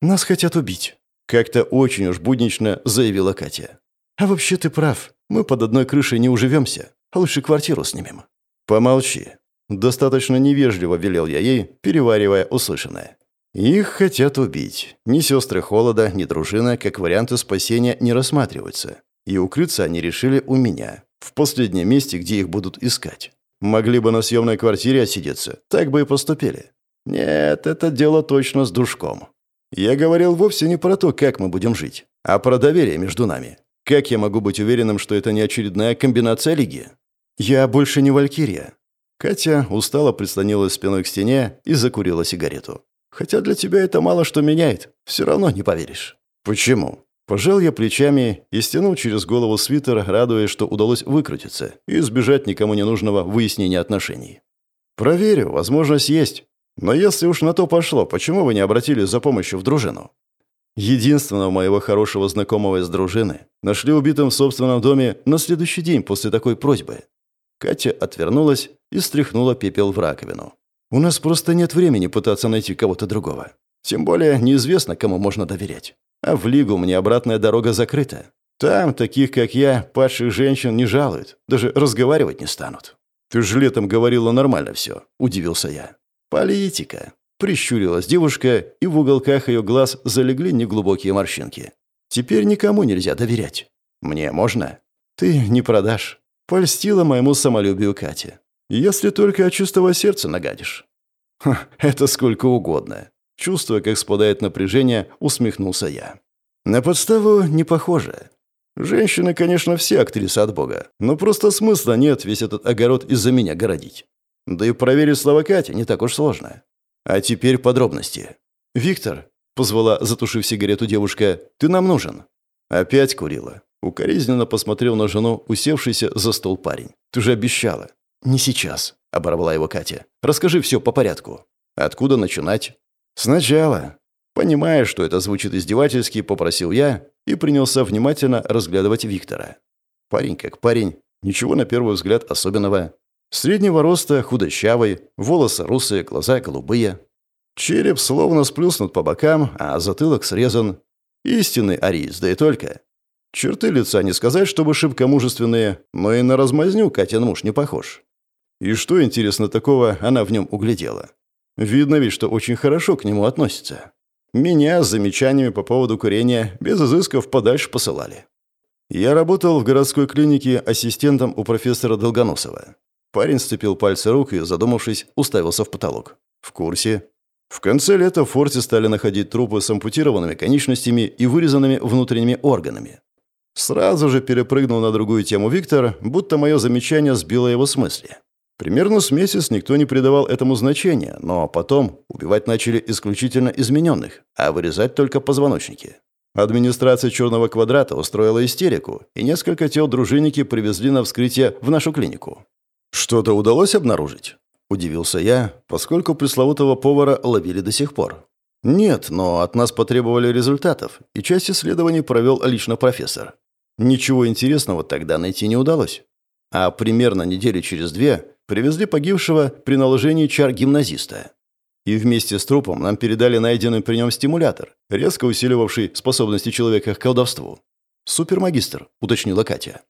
«Нас хотят убить», — как-то очень уж буднично заявила Катя. «А вообще ты прав. Мы под одной крышей не уживемся. А лучше квартиру снимем». «Помолчи». Достаточно невежливо велел я ей, переваривая услышанное. Их хотят убить. Ни сестры Холода, ни дружина, как варианты спасения, не рассматриваются. И укрыться они решили у меня, в последнем месте, где их будут искать. Могли бы на съемной квартире отсидеться, так бы и поступили. Нет, это дело точно с душком. Я говорил вовсе не про то, как мы будем жить, а про доверие между нами. Как я могу быть уверенным, что это не очередная комбинация лиги? Я больше не Валькирия. Катя устало прислонилась спиной к стене и закурила сигарету. Хотя для тебя это мало что меняет, все равно не поверишь. Почему? Пожал я плечами и стянул через голову свитер, радуясь, что удалось выкрутиться и избежать никому не нужного выяснения отношений. «Проверю, возможность есть. Но если уж на то пошло, почему вы не обратились за помощью в дружину?» Единственного моего хорошего знакомого из дружины нашли убитым в собственном доме на следующий день после такой просьбы. Катя отвернулась и стряхнула пепел в раковину. «У нас просто нет времени пытаться найти кого-то другого. Тем более неизвестно, кому можно доверять. А в Лигу мне обратная дорога закрыта. Там таких, как я, падших женщин не жалуют, даже разговаривать не станут. Ты же летом говорила нормально все, удивился я. Политика. Прищурилась девушка, и в уголках ее глаз залегли неглубокие морщинки. Теперь никому нельзя доверять. Мне можно? Ты не продашь. Польстила моему самолюбию Катя. Если только от чистого сердца нагадишь. Ха, это сколько угодно. Чувствуя, как спадает напряжение, усмехнулся я. На подставу не похоже. Женщины, конечно, все актрисы от Бога, но просто смысла нет весь этот огород из-за меня городить. Да и проверить слова Кати не так уж сложно. А теперь подробности. «Виктор», — позвала, затушив сигарету девушка, — «ты нам нужен». Опять курила. Укоризненно посмотрел на жену, усевшийся за стол парень. «Ты же обещала». «Не сейчас», — оборвала его Катя. «Расскажи все по порядку». «Откуда начинать?» «Сначала». Понимая, что это звучит издевательски, попросил я и принялся внимательно разглядывать Виктора. Парень как парень, ничего на первый взгляд особенного. Среднего роста, худощавый, волосы русые, глаза голубые. Череп словно сплюснут по бокам, а затылок срезан. Истинный ариец, да и только. Черты лица не сказать, чтобы шибко мужественные, но и на размазню Катин муж не похож. И что, интересно, такого она в нем углядела? Видно ведь, что очень хорошо к нему относится. Меня с замечаниями по поводу курения без изысков подальше посылали. Я работал в городской клинике ассистентом у профессора Долгоносова. Парень сцепил пальцы рук и, задумавшись, уставился в потолок. В курсе. В конце лета в форте стали находить трупы с ампутированными конечностями и вырезанными внутренними органами. Сразу же перепрыгнул на другую тему Виктор, будто мое замечание сбило его с мысли. Примерно с месяц никто не придавал этому значения, но потом убивать начали исключительно измененных, а вырезать только позвоночники. Администрация «Черного квадрата» устроила истерику, и несколько тел дружинники привезли на вскрытие в нашу клинику. «Что-то удалось обнаружить?» – удивился я, поскольку пресловутого повара ловили до сих пор. «Нет, но от нас потребовали результатов, и часть исследований провел лично профессор. Ничего интересного тогда найти не удалось. А примерно недели через две Привезли погибшего при наложении чар гимназиста. И вместе с трупом нам передали найденный при нем стимулятор, резко усиливавший способности человека к колдовству. «Супермагистр», — уточнила Катя.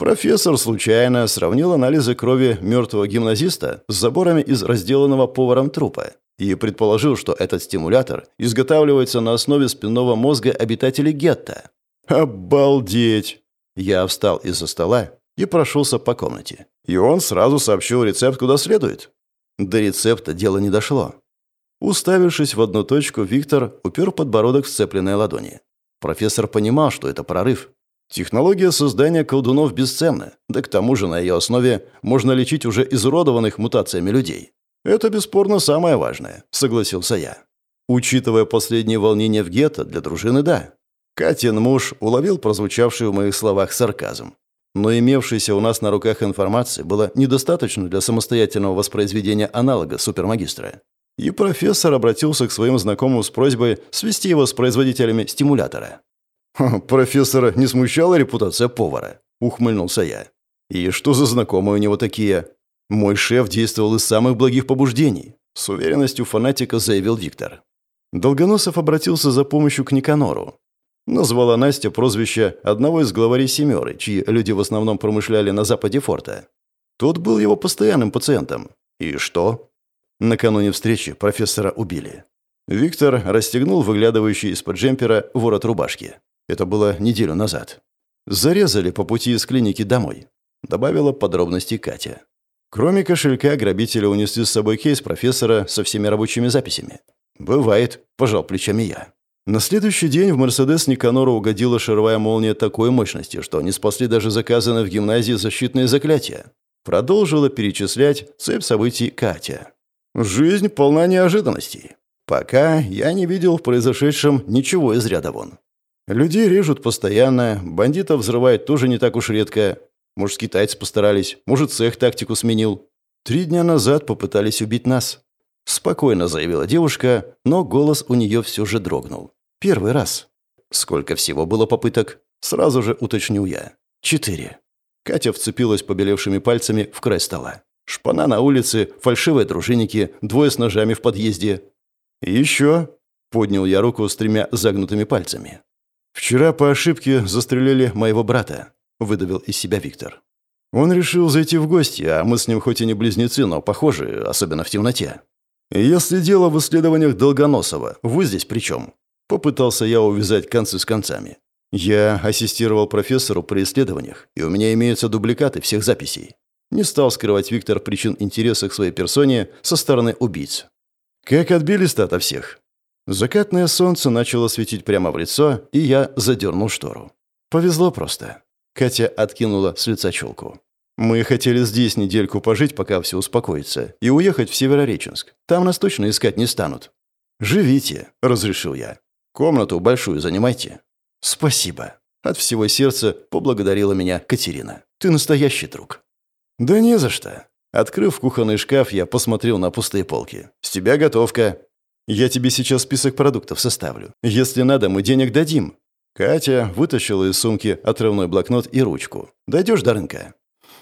Профессор случайно сравнил анализы крови мертвого гимназиста с заборами из разделанного поваром трупа и предположил, что этот стимулятор изготавливается на основе спинного мозга обитателей гетто. «Обалдеть!» Я встал из-за стола и прошелся по комнате. И он сразу сообщил рецепт куда следует. До рецепта дело не дошло. Уставившись в одну точку, Виктор упер подбородок в сцепленные ладони. Профессор понимал, что это прорыв. Технология создания колдунов бесценна, да к тому же на ее основе можно лечить уже изуродованных мутациями людей. Это бесспорно самое важное, согласился я. Учитывая последние волнения в гетто, для дружины – да. Катин муж уловил прозвучавший в моих словах сарказм. Но имевшейся у нас на руках информации было недостаточно для самостоятельного воспроизведения аналога супермагистра. И профессор обратился к своим знакомым с просьбой свести его с производителями стимулятора. «Профессора не смущала репутация повара?» – ухмыльнулся я. «И что за знакомые у него такие?» «Мой шеф действовал из самых благих побуждений», – с уверенностью фанатика заявил Виктор. Долгоносов обратился за помощью к Никанору. Назвала Настя прозвище одного из главарей «семеры», чьи люди в основном промышляли на западе форта. Тот был его постоянным пациентом. И что? Накануне встречи профессора убили. Виктор расстегнул выглядывающий из-под джемпера ворот рубашки. Это было неделю назад. Зарезали по пути из клиники домой. Добавила подробности Катя. Кроме кошелька, грабители унесли с собой кейс профессора со всеми рабочими записями. «Бывает», – пожал плечами я. На следующий день в «Мерседес» Никанора угодила шаровая молния такой мощности, что не спасли даже заказанные в гимназии защитные заклятия. Продолжила перечислять цепь событий Катя. Жизнь полна неожиданностей. Пока я не видел в произошедшем ничего из ряда вон. Людей режут постоянно, бандитов взрывают тоже не так уж редко. Может, китайцы постарались, может, цех тактику сменил. Три дня назад попытались убить нас. Спокойно заявила девушка, но голос у нее все же дрогнул. Первый раз. Сколько всего было попыток? Сразу же уточнил я. Четыре. Катя вцепилась побелевшими пальцами в край стола. Шпана на улице, фальшивые дружинники, двое с ножами в подъезде. «Еще?» – поднял я руку с тремя загнутыми пальцами. «Вчера по ошибке застрелили моего брата», – выдавил из себя Виктор. Он решил зайти в гости, а мы с ним хоть и не близнецы, но похожи, особенно в темноте. «Если дело в исследованиях Долгоносова, вы здесь при чем?» Попытался я увязать концы с концами. Я ассистировал профессору при исследованиях, и у меня имеются дубликаты всех записей. Не стал скрывать Виктор причин интереса к своей персоне со стороны убийц. Как отбились-то ото всех? Закатное солнце начало светить прямо в лицо, и я задернул штору. Повезло просто. Катя откинула с лица челку. Мы хотели здесь недельку пожить, пока все успокоится, и уехать в Северореченск. Там нас точно искать не станут. «Живите», — разрешил я. «Комнату большую занимайте». «Спасибо». От всего сердца поблагодарила меня Катерина. «Ты настоящий друг». «Да не за что». Открыв кухонный шкаф, я посмотрел на пустые полки. «С тебя готовка». «Я тебе сейчас список продуктов составлю. Если надо, мы денег дадим». Катя вытащила из сумки отрывной блокнот и ручку. «Дойдешь до рынка?»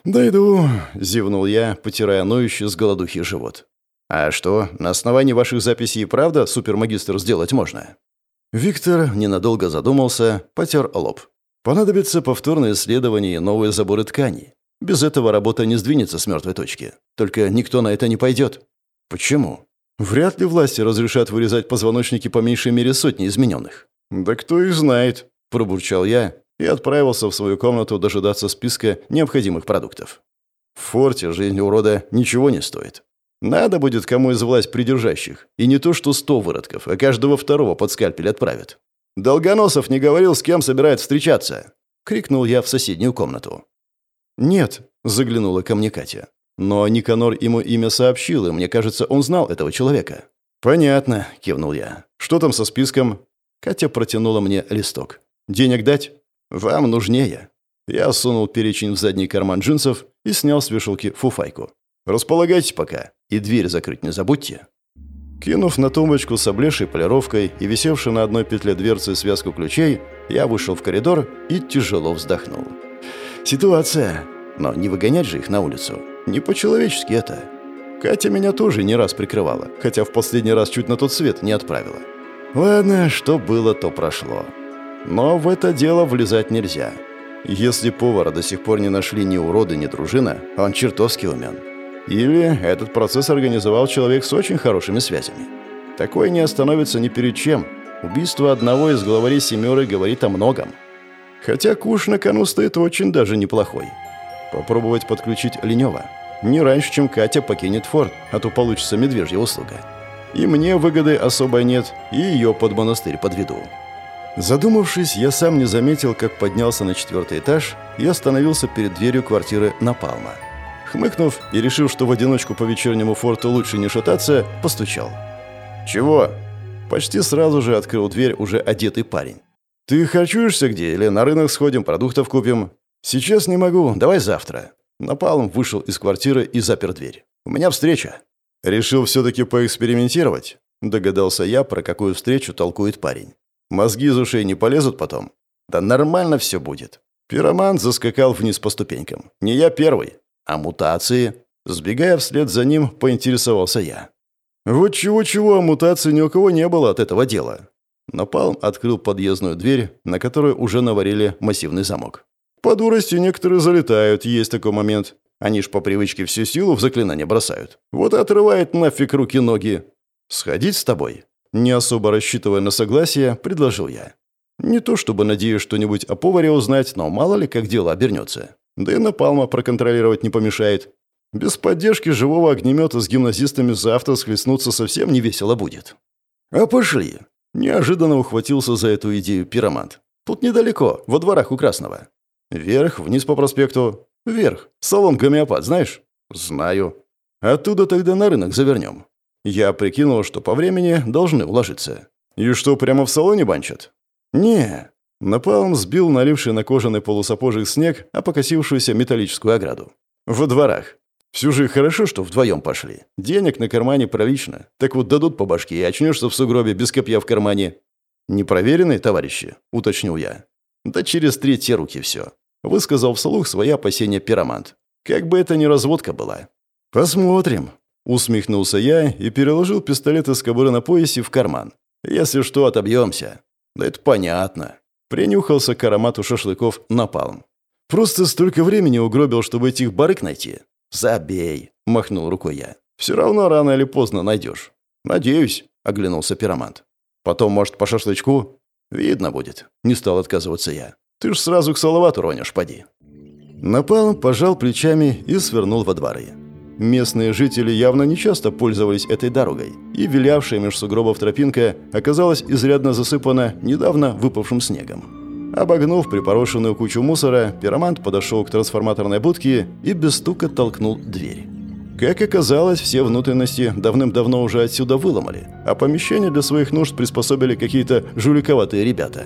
«Дойду», — зевнул я, потирая ноющий с голодухи живот. «А что, на основании ваших записей правда супермагистр сделать можно?» Виктор ненадолго задумался, потер лоб. «Понадобится повторное исследование и новые заборы тканей. Без этого работа не сдвинется с мертвой точки. Только никто на это не пойдет». «Почему?» «Вряд ли власти разрешат вырезать позвоночники по меньшей мере сотни измененных». «Да кто их знает», – пробурчал я и отправился в свою комнату дожидаться списка необходимых продуктов. В форте жизнь урода ничего не стоит. Надо будет кому из власть придержащих. И не то что сто выродков, а каждого второго под скальпель отправят. «Долгоносов не говорил, с кем собирает встречаться!» — крикнул я в соседнюю комнату. «Нет», — заглянула ко мне Катя. Но Никанор ему имя сообщил, и мне кажется, он знал этого человека. «Понятно», — кивнул я. «Что там со списком?» Катя протянула мне листок. «Денег дать?» «Вам нужнее». Я сунул перечень в задний карман джинсов и снял с вешалки фуфайку. «Располагайтесь пока, и дверь закрыть не забудьте». Кинув на тумбочку с облезшей полировкой и висевшей на одной петле дверцы связку ключей, я вышел в коридор и тяжело вздохнул. «Ситуация. Но не выгонять же их на улицу. Не по-человечески это. Катя меня тоже не раз прикрывала, хотя в последний раз чуть на тот свет не отправила. Ладно, что было, то прошло. Но в это дело влезать нельзя. Если повара до сих пор не нашли ни урода, ни дружина, он чертовски умен. Или этот процесс организовал человек с очень хорошими связями. Такой не остановится ни перед чем. Убийство одного из главарей «семеры» говорит о многом. Хотя куш на кону стоит очень даже неплохой. Попробовать подключить Ленева. Не раньше, чем Катя покинет форт, а то получится медвежья услуга. И мне выгоды особой нет, и ее под монастырь подведу. Задумавшись, я сам не заметил, как поднялся на четвертый этаж и остановился перед дверью квартиры Напалма. Хмыкнув и решив, что в одиночку по вечернему форту лучше не шататься, постучал. «Чего?» Почти сразу же открыл дверь уже одетый парень. «Ты харчуешься где? Или на рынок сходим, продуктов купим?» «Сейчас не могу, давай завтра». Напалм вышел из квартиры и запер дверь. «У меня встреча». «Решил все-таки поэкспериментировать?» Догадался я, про какую встречу толкует парень. «Мозги из ушей не полезут потом?» «Да нормально все будет». Пироман заскакал вниз по ступенькам. «Не я первый. А мутации? Сбегая вслед за ним, поинтересовался я. Вот чего-чего, а мутации ни у кого не было от этого дела. Напалм открыл подъездную дверь, на которой уже наварили массивный замок. По дурости некоторые залетают, есть такой момент. Они ж по привычке всю силу в заклинание бросают. Вот и отрывает нафиг руки-ноги. Сходить с тобой? Не особо рассчитывая на согласие, предложил я. Не то чтобы надеюсь что-нибудь о поваре узнать, но мало ли как дело обернется. Да и напалма проконтролировать не помешает. Без поддержки живого огнемета с гимназистами завтра схлестнуться совсем не весело будет. А пошли. Неожиданно ухватился за эту идею пиромант. Тут недалеко, во дворах у Красного. Вверх, вниз по проспекту. Вверх. Салон гомеопат, знаешь? Знаю. Оттуда тогда на рынок завернем. Я прикинул, что по времени должны уложиться. И что, прямо в салоне банчат? Не. Напалм сбил наливший на кожаный полусапожек снег, а покосившуюся металлическую ограду. Во дворах. Все же хорошо, что вдвоем пошли. Денег на кармане пролично. Так вот дадут по башке и очнешься в сугробе без копья в кармане. «Непроверенные, товарищи?» – уточнил я. «Да через третьи руки все», – высказал вслух свои опасения пиромант. «Как бы это ни разводка была». «Посмотрим», – усмехнулся я и переложил пистолет из кобуры на поясе в карман. «Если что, отобьемся». «Да это понятно». Принюхался к аромату шашлыков напалм. «Просто столько времени угробил, чтобы этих барык найти». «Забей», – махнул рукой я. «Все равно рано или поздно найдешь». «Надеюсь», – оглянулся пиромант. Потом, может, по шашлычку? Видно будет. Не стал отказываться я. Ты ж сразу к Салавату ронишь, поди. Напал, пожал плечами и свернул во дворы. Местные жители явно не часто пользовались этой дорогой, и вилявшая меж сугробов тропинка оказалась изрядно засыпана недавно выпавшим снегом. Обогнув припорошенную кучу мусора, пиромант подошел к трансформаторной будке и без стука толкнул дверь. Как оказалось, все внутренности давным-давно уже отсюда выломали, а помещение для своих нужд приспособили какие-то жуликоватые ребята.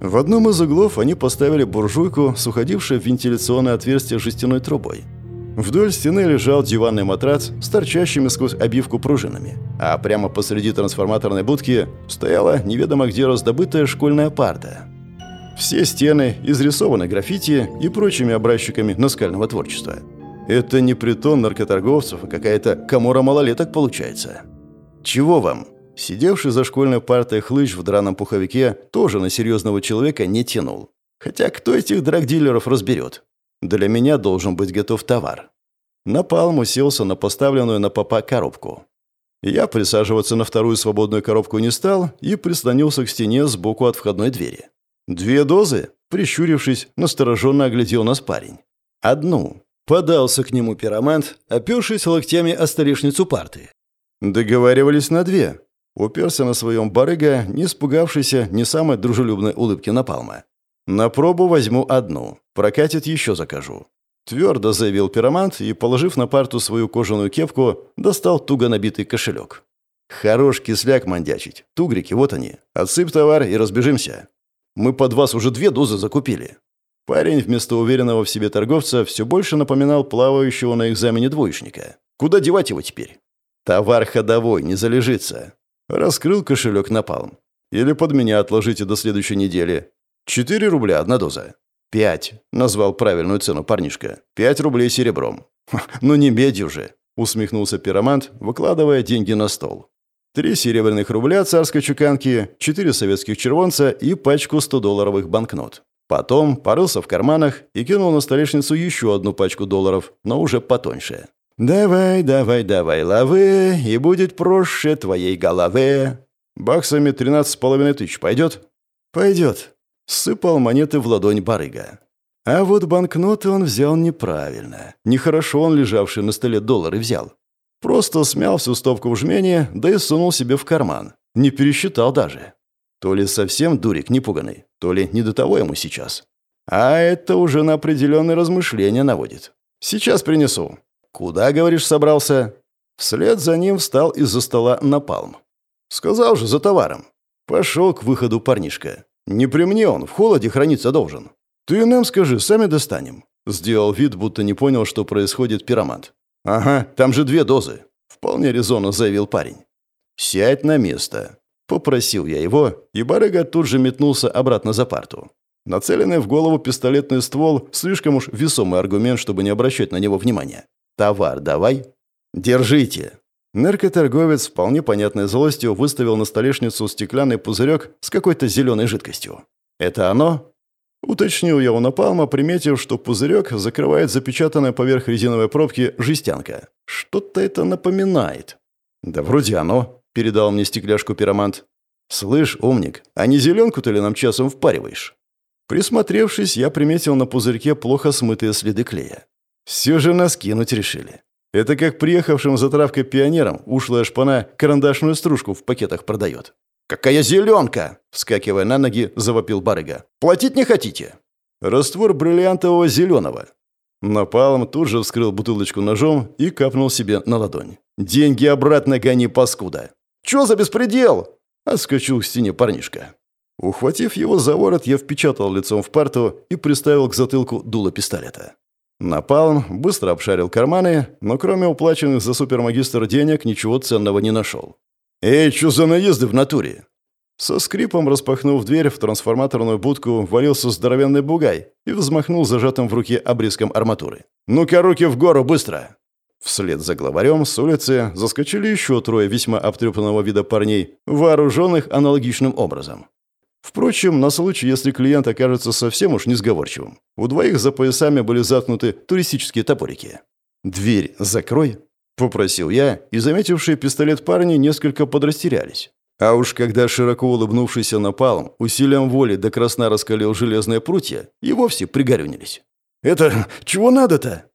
В одном из углов они поставили буржуйку с уходившей в вентиляционное отверстие жестяной трубой. Вдоль стены лежал диванный матрац с торчащими сквозь обивку пружинами, а прямо посреди трансформаторной будки стояла неведомо где раздобытая школьная парта. Все стены изрисованы граффити и прочими образчиками наскального творчества – это не притон наркоторговцев, а какая-то комора малолеток получается. Чего вам? Сидевший за школьной партой хлыщ в драном пуховике тоже на серьезного человека не тянул. Хотя кто этих драгдилеров разберет? Для меня должен быть готов товар. Напалм уселся на поставленную на попа коробку. Я присаживаться на вторую свободную коробку не стал и прислонился к стене сбоку от входной двери. «Две дозы?» Прищурившись, настороженно оглядел нас парень. «Одну. Подался к нему пиромант, опершись локтями о столешницу парты. Договаривались на две. Уперся на своем барыга, не испугавшийся ни самой дружелюбной улыбки Напалма. «На пробу возьму одну. Прокатит еще закажу». Твердо заявил пиромант и, положив на парту свою кожаную кепку, достал туго набитый кошелек. «Хорош кисляк мандячить. Тугрики, вот они. Отсыпь товар и разбежимся. Мы под вас уже две дозы закупили. Парень вместо уверенного в себе торговца все больше напоминал плавающего на экзамене двоечника. Куда девать его теперь? Товар ходовой, не залежится. Раскрыл кошелек напалм. Или под меня отложите до следующей недели. Четыре рубля одна доза. Пять. Назвал правильную цену парнишка. Пять рублей серебром. Ну не медью же. Усмехнулся пиромант, выкладывая деньги на стол. Три серебряных рубля царской чеканки, четыре советских червонца и пачку 100-долларовых банкнот. Потом порылся в карманах и кинул на столешницу еще одну пачку долларов, но уже потоньше. «Давай, давай, давай, лавы, и будет проще твоей голове». «Баксами тринадцать с половиной тысяч пойдет?» «Пойдет», — сыпал монеты в ладонь барыга. А вот банкноты он взял неправильно. Нехорошо он лежавший на столе доллары взял. Просто смял всю стопку в жмене, да и сунул себе в карман. Не пересчитал даже. То ли совсем дурик непуганный, то ли не до того ему сейчас. А это уже на определенные размышления наводит. Сейчас принесу. Куда, говоришь, собрался? Вслед за ним встал из-за стола напалм. Сказал же, за товаром. Пошел к выходу парнишка. Не при мне он, в холоде храниться должен. Ты нам скажи, сами достанем. Сделал вид, будто не понял, что происходит пиромант. «Ага, там же две дозы», — вполне резонно заявил парень. «Сядь на место», Попросил я его, и барыга тут же метнулся обратно за парту. Нацеленный в голову пистолетный ствол – слишком уж весомый аргумент, чтобы не обращать на него внимания. «Товар давай». «Держите». Наркоторговец вполне понятной злостью выставил на столешницу стеклянный пузырек с какой-то зеленой жидкостью. «Это оно?» Уточнил я у Напалма, приметив, что пузырек закрывает запечатанная поверх резиновой пробки жестянка. Что-то это напоминает. «Да вроде оно», передал мне стекляшку пиромант. «Слышь, умник, а не зеленку ты ли нам часом впариваешь?» Присмотревшись, я приметил на пузырьке плохо смытые следы клея. Все же нас кинуть решили. Это как приехавшим за травкой пионерам ушлая шпана карандашную стружку в пакетах продает. «Какая зеленка!» – вскакивая на ноги, завопил барыга. «Платить не хотите?» Раствор бриллиантового зеленого. Напалм тут же вскрыл бутылочку ножом и капнул себе на ладонь. «Деньги обратно гони, паскуда!» «Чё за беспредел?» – отскочил к стене парнишка. Ухватив его за ворот, я впечатал лицом в парту и приставил к затылку дуло пистолета. Напалм быстро обшарил карманы, но кроме уплаченных за супермагистр денег ничего ценного не нашел. «Эй, что за наезды в натуре?» Со скрипом распахнув дверь в трансформаторную будку, валился здоровенный бугай и взмахнул зажатым в руке обрезком арматуры. «Ну-ка, руки в гору, быстро!» Вслед за главарем с улицы заскочили еще трое весьма обтрепанного вида парней, вооруженных аналогичным образом. Впрочем, на случай, если клиент окажется совсем уж несговорчивым, у двоих за поясами были заткнуты туристические топорики. «Дверь закрой», — попросил я, и заметившие пистолет парни несколько подрастерялись. А уж когда широко улыбнувшийся напалм усилием воли до красна раскалил железные прутья, и вовсе пригорюнились. «Это чего надо-то?»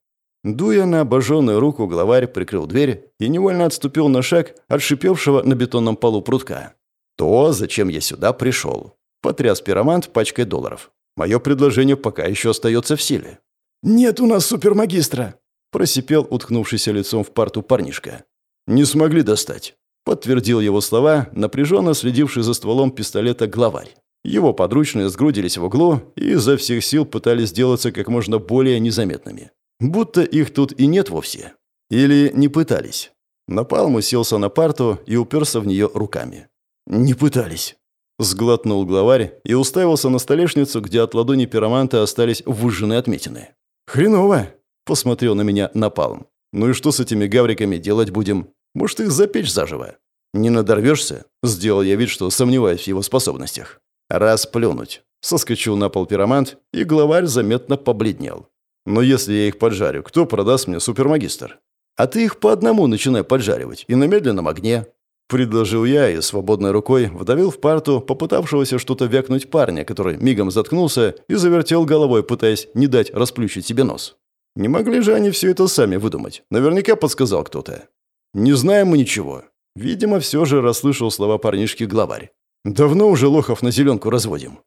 Дуя на обожженную руку, главарь прикрыл дверь и невольно отступил на шаг от шипевшего на бетонном полу прутка. «То, зачем я сюда пришел. Потряс пиромант пачкой долларов. Мое предложение пока еще остается в силе. «Нет у нас супермагистра!» Просипел, уткнувшийся лицом в парту парнишка. «Не смогли достать», — подтвердил его слова, напряженно следивший за стволом пистолета главарь. Его подручные сгрудились в углу и изо всех сил пытались сделаться как можно более незаметными. Будто их тут и нет вовсе. Или не пытались. Напалм уселся на парту и уперся в нее руками. «Не пытались», Сглотнул главарь и уставился на столешницу, где от ладони пироманта остались выжженные отметины. «Хреново!» – посмотрел на меня напалм. «Ну и что с этими гавриками делать будем? Может, их запечь заживо?» «Не надорвешься?» – сделал я вид, что сомневаюсь в его способностях. «Раз плюнуть». Соскочил на пол пиромант, и главарь заметно побледнел. «Но если я их поджарю, кто продаст мне супермагистр?» «А ты их по одному начинай поджаривать, и на медленном огне. Предложил я и свободной рукой вдавил в парту попытавшегося что-то вякнуть парня, который мигом заткнулся и завертел головой, пытаясь не дать расплющить себе нос. Не могли же они все это сами выдумать. Наверняка подсказал кто-то. Не знаем мы ничего. Видимо, все же расслышал слова парнишки главарь. Давно уже лохов на зеленку разводим.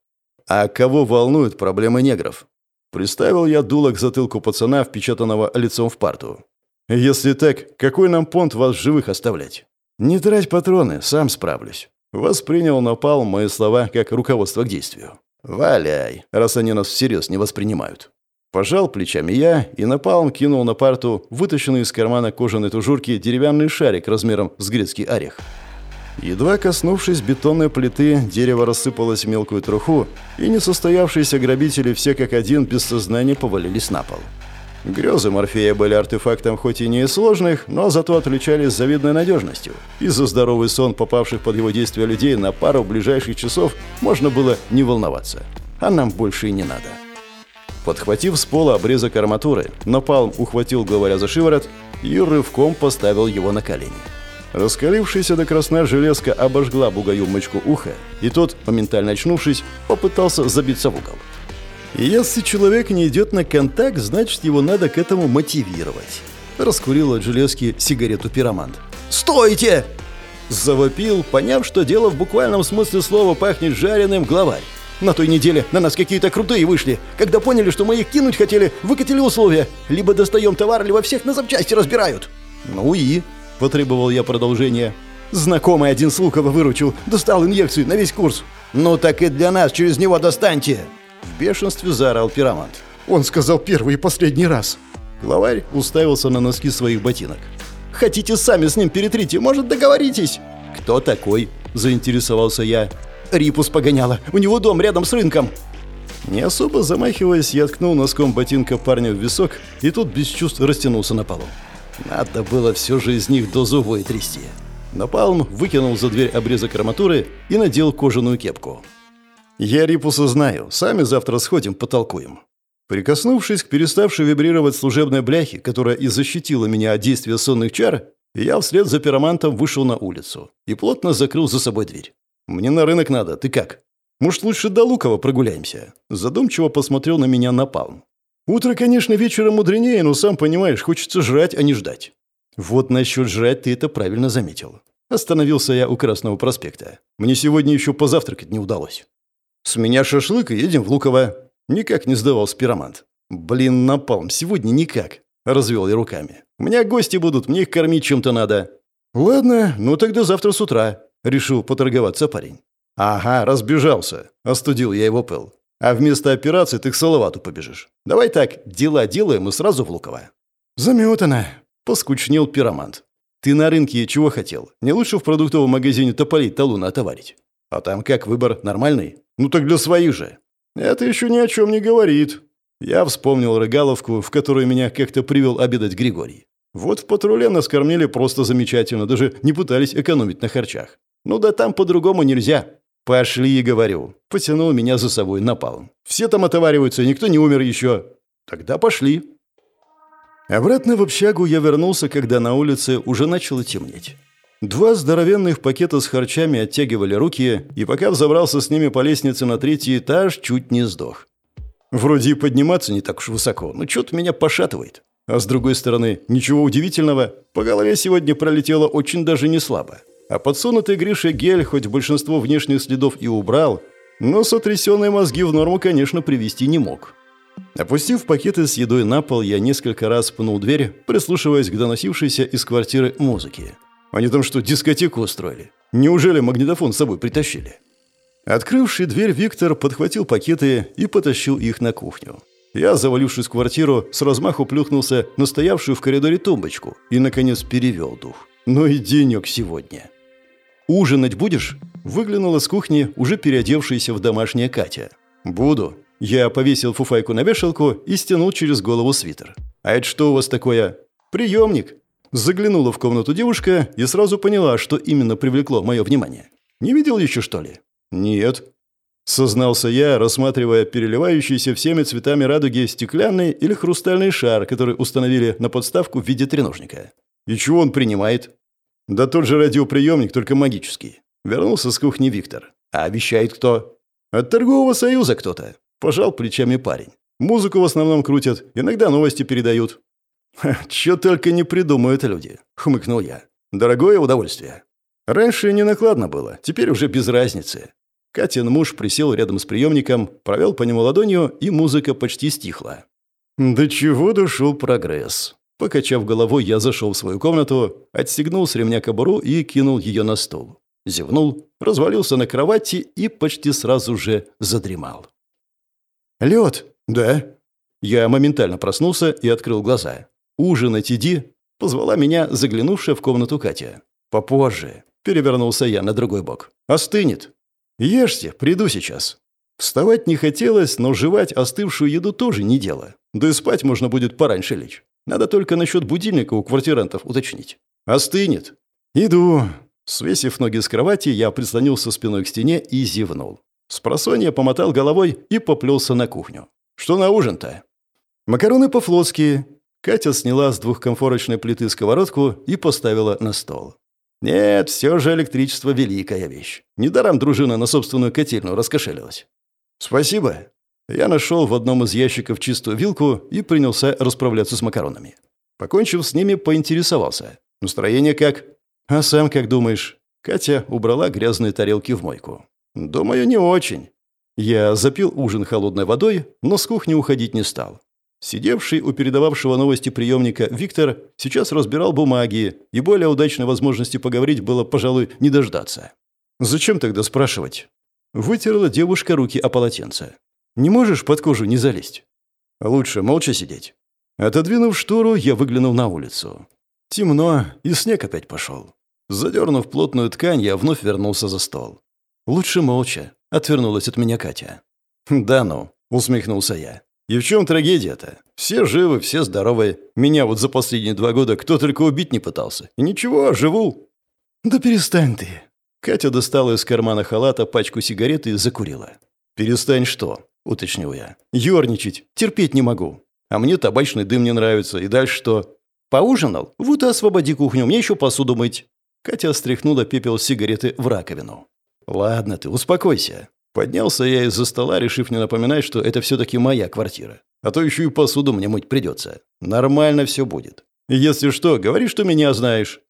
А кого волнуют проблемы негров? Приставил я дуло к затылку пацана, впечатанного лицом в парту. Если так, какой нам понт вас живых оставлять? «Не трать патроны, сам справлюсь». Воспринял напал мои слова как руководство к действию. «Валяй, раз они нас всерьез не воспринимают». Пожал плечами я, и напалм кинул на парту вытащенный из кармана кожаной тужурки деревянный шарик размером с грецкий орех. Едва коснувшись бетонной плиты, дерево рассыпалось в мелкую труху, и несостоявшиеся грабители все как один без сознания повалились на пол. Грезы Морфея были артефактом хоть и не сложных, но зато отличались завидной надежностью. И за здоровый сон попавших под его действие людей на пару ближайших часов можно было не волноваться. А нам больше и не надо. Подхватив с пола обрезок арматуры, Напалм ухватил главаря за шиворот и рывком поставил его на колени. Раскалившаяся до красна железка обожгла бугаю мочку уха, и тот, моментально очнувшись, попытался забиться в угол. Если человек не идет на контакт, значит, его надо к этому мотивировать. Раскурил от железки сигарету пиромант. «Стойте!» Завопил, поняв, что дело в буквальном смысле слова пахнет жареным главарь. На той неделе на нас какие-то крутые вышли. Когда поняли, что мы их кинуть хотели, выкатили условия. Либо достаем товар, либо всех на запчасти разбирают. Ну и? Потребовал я продолжения. Знакомый один Слухова выручил. Достал инъекцию на весь курс. Ну так и для нас через него достаньте. В бешенстве заорал пиромант. «Он сказал первый и последний раз!» Главарь уставился на носки своих ботинок. «Хотите сами с ним перетрите, может, договоритесь?» «Кто такой?» – заинтересовался я. «Рипус погоняла. У него дом рядом с рынком». Не особо замахиваясь, я ткнул носком ботинка парня в висок, и тот без чувств растянулся на полу. Надо было все же из них до зубой трясти. Напалм выкинул за дверь обрезок арматуры и надел кожаную кепку. «Я Рипуса знаю. Сами завтра сходим, потолкуем». Прикоснувшись к переставшей вибрировать служебной бляхе, которая и защитила меня от действия сонных чар, Я вслед за пиромантом вышел на улицу и плотно закрыл за собой дверь. «Мне на рынок надо, ты как?» «Может, лучше до Лукова прогуляемся?» Задумчиво посмотрел на меня Напалм. «Утро, конечно, вечером мудренее, но, сам понимаешь, хочется жрать, а не ждать». «Вот насчет жрать ты это правильно заметил». Остановился я у Красного проспекта. Мне сегодня еще позавтракать не удалось. «С меня шашлык и едем в Луково». Никак не сдавался пиромант. «Блин, Напалм, сегодня никак», — развел я руками. «У меня гости будут, мне их кормить чем-то надо». «Ладно, ну тогда завтра с утра», — решил поторговаться парень. «Ага, разбежался», — остудил я его пыл. «А вместо операции ты к Салавату побежишь. Давай так, дела делаем и сразу в Луково». «Заметано», — поскучнел пиромант. «Ты на рынке чего хотел? Не лучше в продуктовом магазине тополить талуна отоварить? А там как, выбор нормальный? Ну так для своих же». «Это еще ни о чем не говорит». Я вспомнил Рыгаловку, в которую меня как-то привел обедать Григорий. Вот в патруле нас кормили просто замечательно, даже не пытались экономить на харчах. Ну да там по-другому нельзя. «Пошли, говорю». Потянул меня за собой напалм. «Все там отовариваются, никто не умер еще». «Тогда пошли». Обратно в общагу я вернулся, когда на улице уже начало темнеть. Два здоровенных пакета с харчами оттягивали руки, и пока взобрался с ними по лестнице на третий этаж, чуть не сдох. Вроде и подниматься не так уж высоко, но что-то меня пошатывает. А с другой стороны, ничего удивительного, по голове сегодня пролетело очень даже не слабо. А подсунутый Грише гель хоть большинство внешних следов и убрал, но сотрясенные мозги в норму, конечно, привести не мог. Опустив пакеты с едой на пол, я несколько раз пнул дверь, прислушиваясь к доносившейся из квартиры музыке. Они там что, дискотеку устроили? Неужели магнитофон с собой притащили? Открывший дверь Виктор подхватил пакеты и потащил их на кухню. Я, завалившись в квартиру, с размаху плюхнулся на стоявшую в коридоре тумбочку и, наконец, перевел дух. Ну и денек сегодня. «Ужинать будешь?» Выглянула с кухни уже переодевшаяся в домашнее Катя. «Буду». Я повесил фуфайку на вешалку и стянул через голову свитер. «А это что у вас такое?» «Приемник». Заглянула в комнату девушка и сразу поняла, что именно привлекло мое внимание. «Не видел еще, что ли?» «Нет». Сознался я, рассматривая переливающийся всеми цветами радуги стеклянный или хрустальный шар, который установили на подставку в виде треножника. «И чего он принимает?» Да тот же радиоприемник, только магический. Вернулся с кухни Виктор. А обещает кто? От торгового союза кто-то. Пожал плечами парень. Музыку в основном крутят, иногда новости передают. «Чё только не придумают люди», — хмыкнул я. «Дорогое удовольствие». Раньше не накладно было, теперь уже без разницы. Катин муж присел рядом с приемником, провел по нему ладонью, и музыка почти стихла. До чего дошел прогресс. Покачав головой, я зашел в свою комнату, отстегнул с ремня кобуру и кинул ее на стол. Зевнул, развалился на кровати и почти сразу же задремал. «Лед?» «Да». Я моментально проснулся и открыл глаза. «Ужинать иди», — позвала меня заглянувшая в комнату Катя. «Попозже», — перевернулся я на другой бок. «Остынет». «Ешьте, приду сейчас». Вставать не хотелось, но жевать остывшую еду тоже не дело. Да и спать можно будет пораньше лечь. Надо только насчет будильника у квартирантов уточнить. Остынет. Иду. Свесив ноги с кровати, я прислонился спиной к стене и зевнул. Спросонья помотал головой и поплелся на кухню. Что на ужин-то? Макароны по-флотски. Катя сняла с двухкомфорочной плиты сковородку и поставила на стол. Нет, все же электричество – великая вещь. Недаром дружина на собственную котельную раскошелилась. «Спасибо», я нашел в одном из ящиков чистую вилку и принялся расправляться с макаронами. Покончив с ними, поинтересовался. «Настроение как?» «А сам как думаешь?» Катя убрала грязные тарелки в мойку. «Думаю, не очень». Я запил ужин холодной водой, но с кухни уходить не стал. Сидевший у передававшего новости приемника Виктор сейчас разбирал бумаги, и более удачной возможности поговорить было, пожалуй, не дождаться. «Зачем тогда спрашивать?» Вытерла девушка руки о полотенце. Не можешь под кожу не залезть? Лучше молча сидеть. Отодвинув штору, я выглянул на улицу. Темно, и снег опять пошел. Задернув плотную ткань, я вновь вернулся за стол. «Лучше молча», — отвернулась от меня Катя. «Да ну», — усмехнулся я. «И в чем трагедия-то? Все живы, все здоровы. Меня вот за последние два года кто только убить не пытался. И ничего, живу». «Да перестань ты». Катя достала из кармана халата пачку сигарет и закурила. «Перестань что?» — уточнил я. «Ёрничать. Терпеть не могу. А мне табачный дым не нравится. И дальше что?» Поужинал? Вот и освободи кухню, мне еще посуду мыть». Катя стряхнула пепел сигареты в раковину. «Ладно ты, успокойся». Поднялся я из-за стола, решив не напоминать, что это все-таки моя квартира. А то еще и посуду мне мыть придется. Нормально все будет. Если что, говори, что меня знаешь».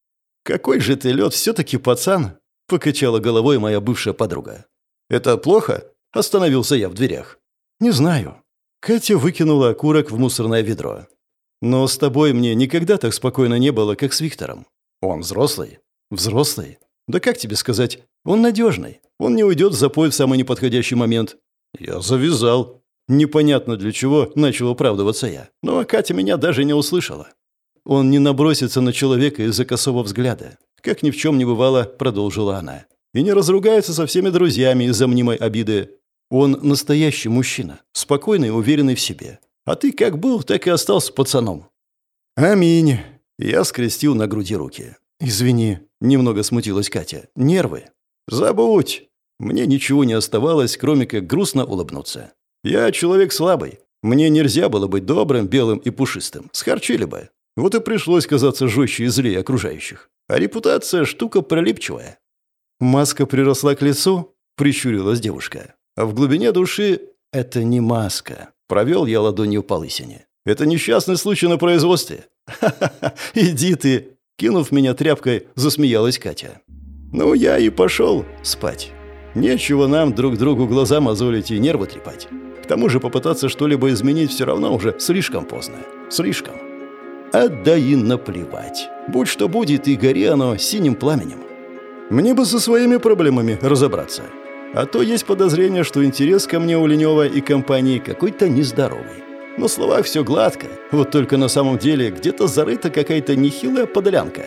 «Какой же ты лед, все-таки пацан!» — покачала головой моя бывшая подруга. «Это плохо?» — остановился я в дверях. «Не знаю». Катя выкинула окурок в мусорное ведро. «Но с тобой мне никогда так спокойно не было, как с Виктором. Он взрослый?» «Взрослый? Да как тебе сказать? Он надежный. Он не уйдет в запой в самый неподходящий момент». «Я завязал». Непонятно для чего начал оправдываться я. Но Катя меня даже не услышала. Он не набросится на человека из-за косого взгляда. Как ни в чем не бывало, продолжила она. И не разругается со всеми друзьями из-за мнимой обиды. Он настоящий мужчина, спокойный и уверенный в себе. А ты как был, так и остался пацаном. Аминь. Я скрестил на груди руки. Извини, немного смутилась Катя. Нервы. Забудь. Мне ничего не оставалось, кроме как грустно улыбнуться. Я человек слабый. Мне нельзя было быть добрым, белым и пушистым. Схарчили бы. Вот и пришлось казаться жестче и злее окружающих. А репутация – штука пролипчивая. «Маска приросла к лицу?» – прищурилась девушка. А в глубине души это не маска. Провел я ладонью по лысине. Это несчастный случай на производстве. «Ха-ха-ха, иди ты!» Кинув меня тряпкой, засмеялась Катя. «Ну, я и пошел спать. Нечего нам друг другу глаза мозолить и нервы трепать. К тому же попытаться что-либо изменить все равно уже слишком поздно. Слишком. А да и наплевать. Будь что будет, и гори оно синим пламенем. Мне бы со своими проблемами разобраться. А то есть подозрение, что интерес ко мне у Ленева и компании какой-то нездоровый. На словах все гладко, вот только на самом деле где-то зарыта какая-то нехилая подолянка.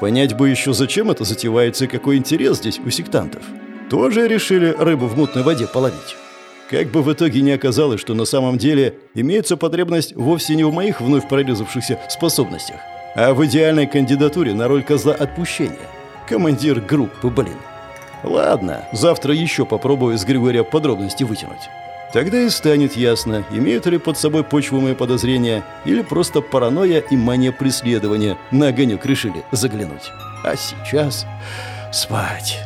Понять бы еще, зачем это затевается и какой интерес здесь у сектантов. Тоже решили рыбу в мутной воде половить. Как бы в итоге не оказалось, что на самом деле имеется потребность вовсе не в моих вновь прорезавшихся способностях, а в идеальной кандидатуре на роль козла отпущения. Командир группы, блин. Ладно, завтра еще попробую с Григория подробности вытянуть. Тогда и станет ясно, имеют ли под собой почву мои подозрения или просто паранойя и мания преследования на огонек решили заглянуть. А сейчас спать.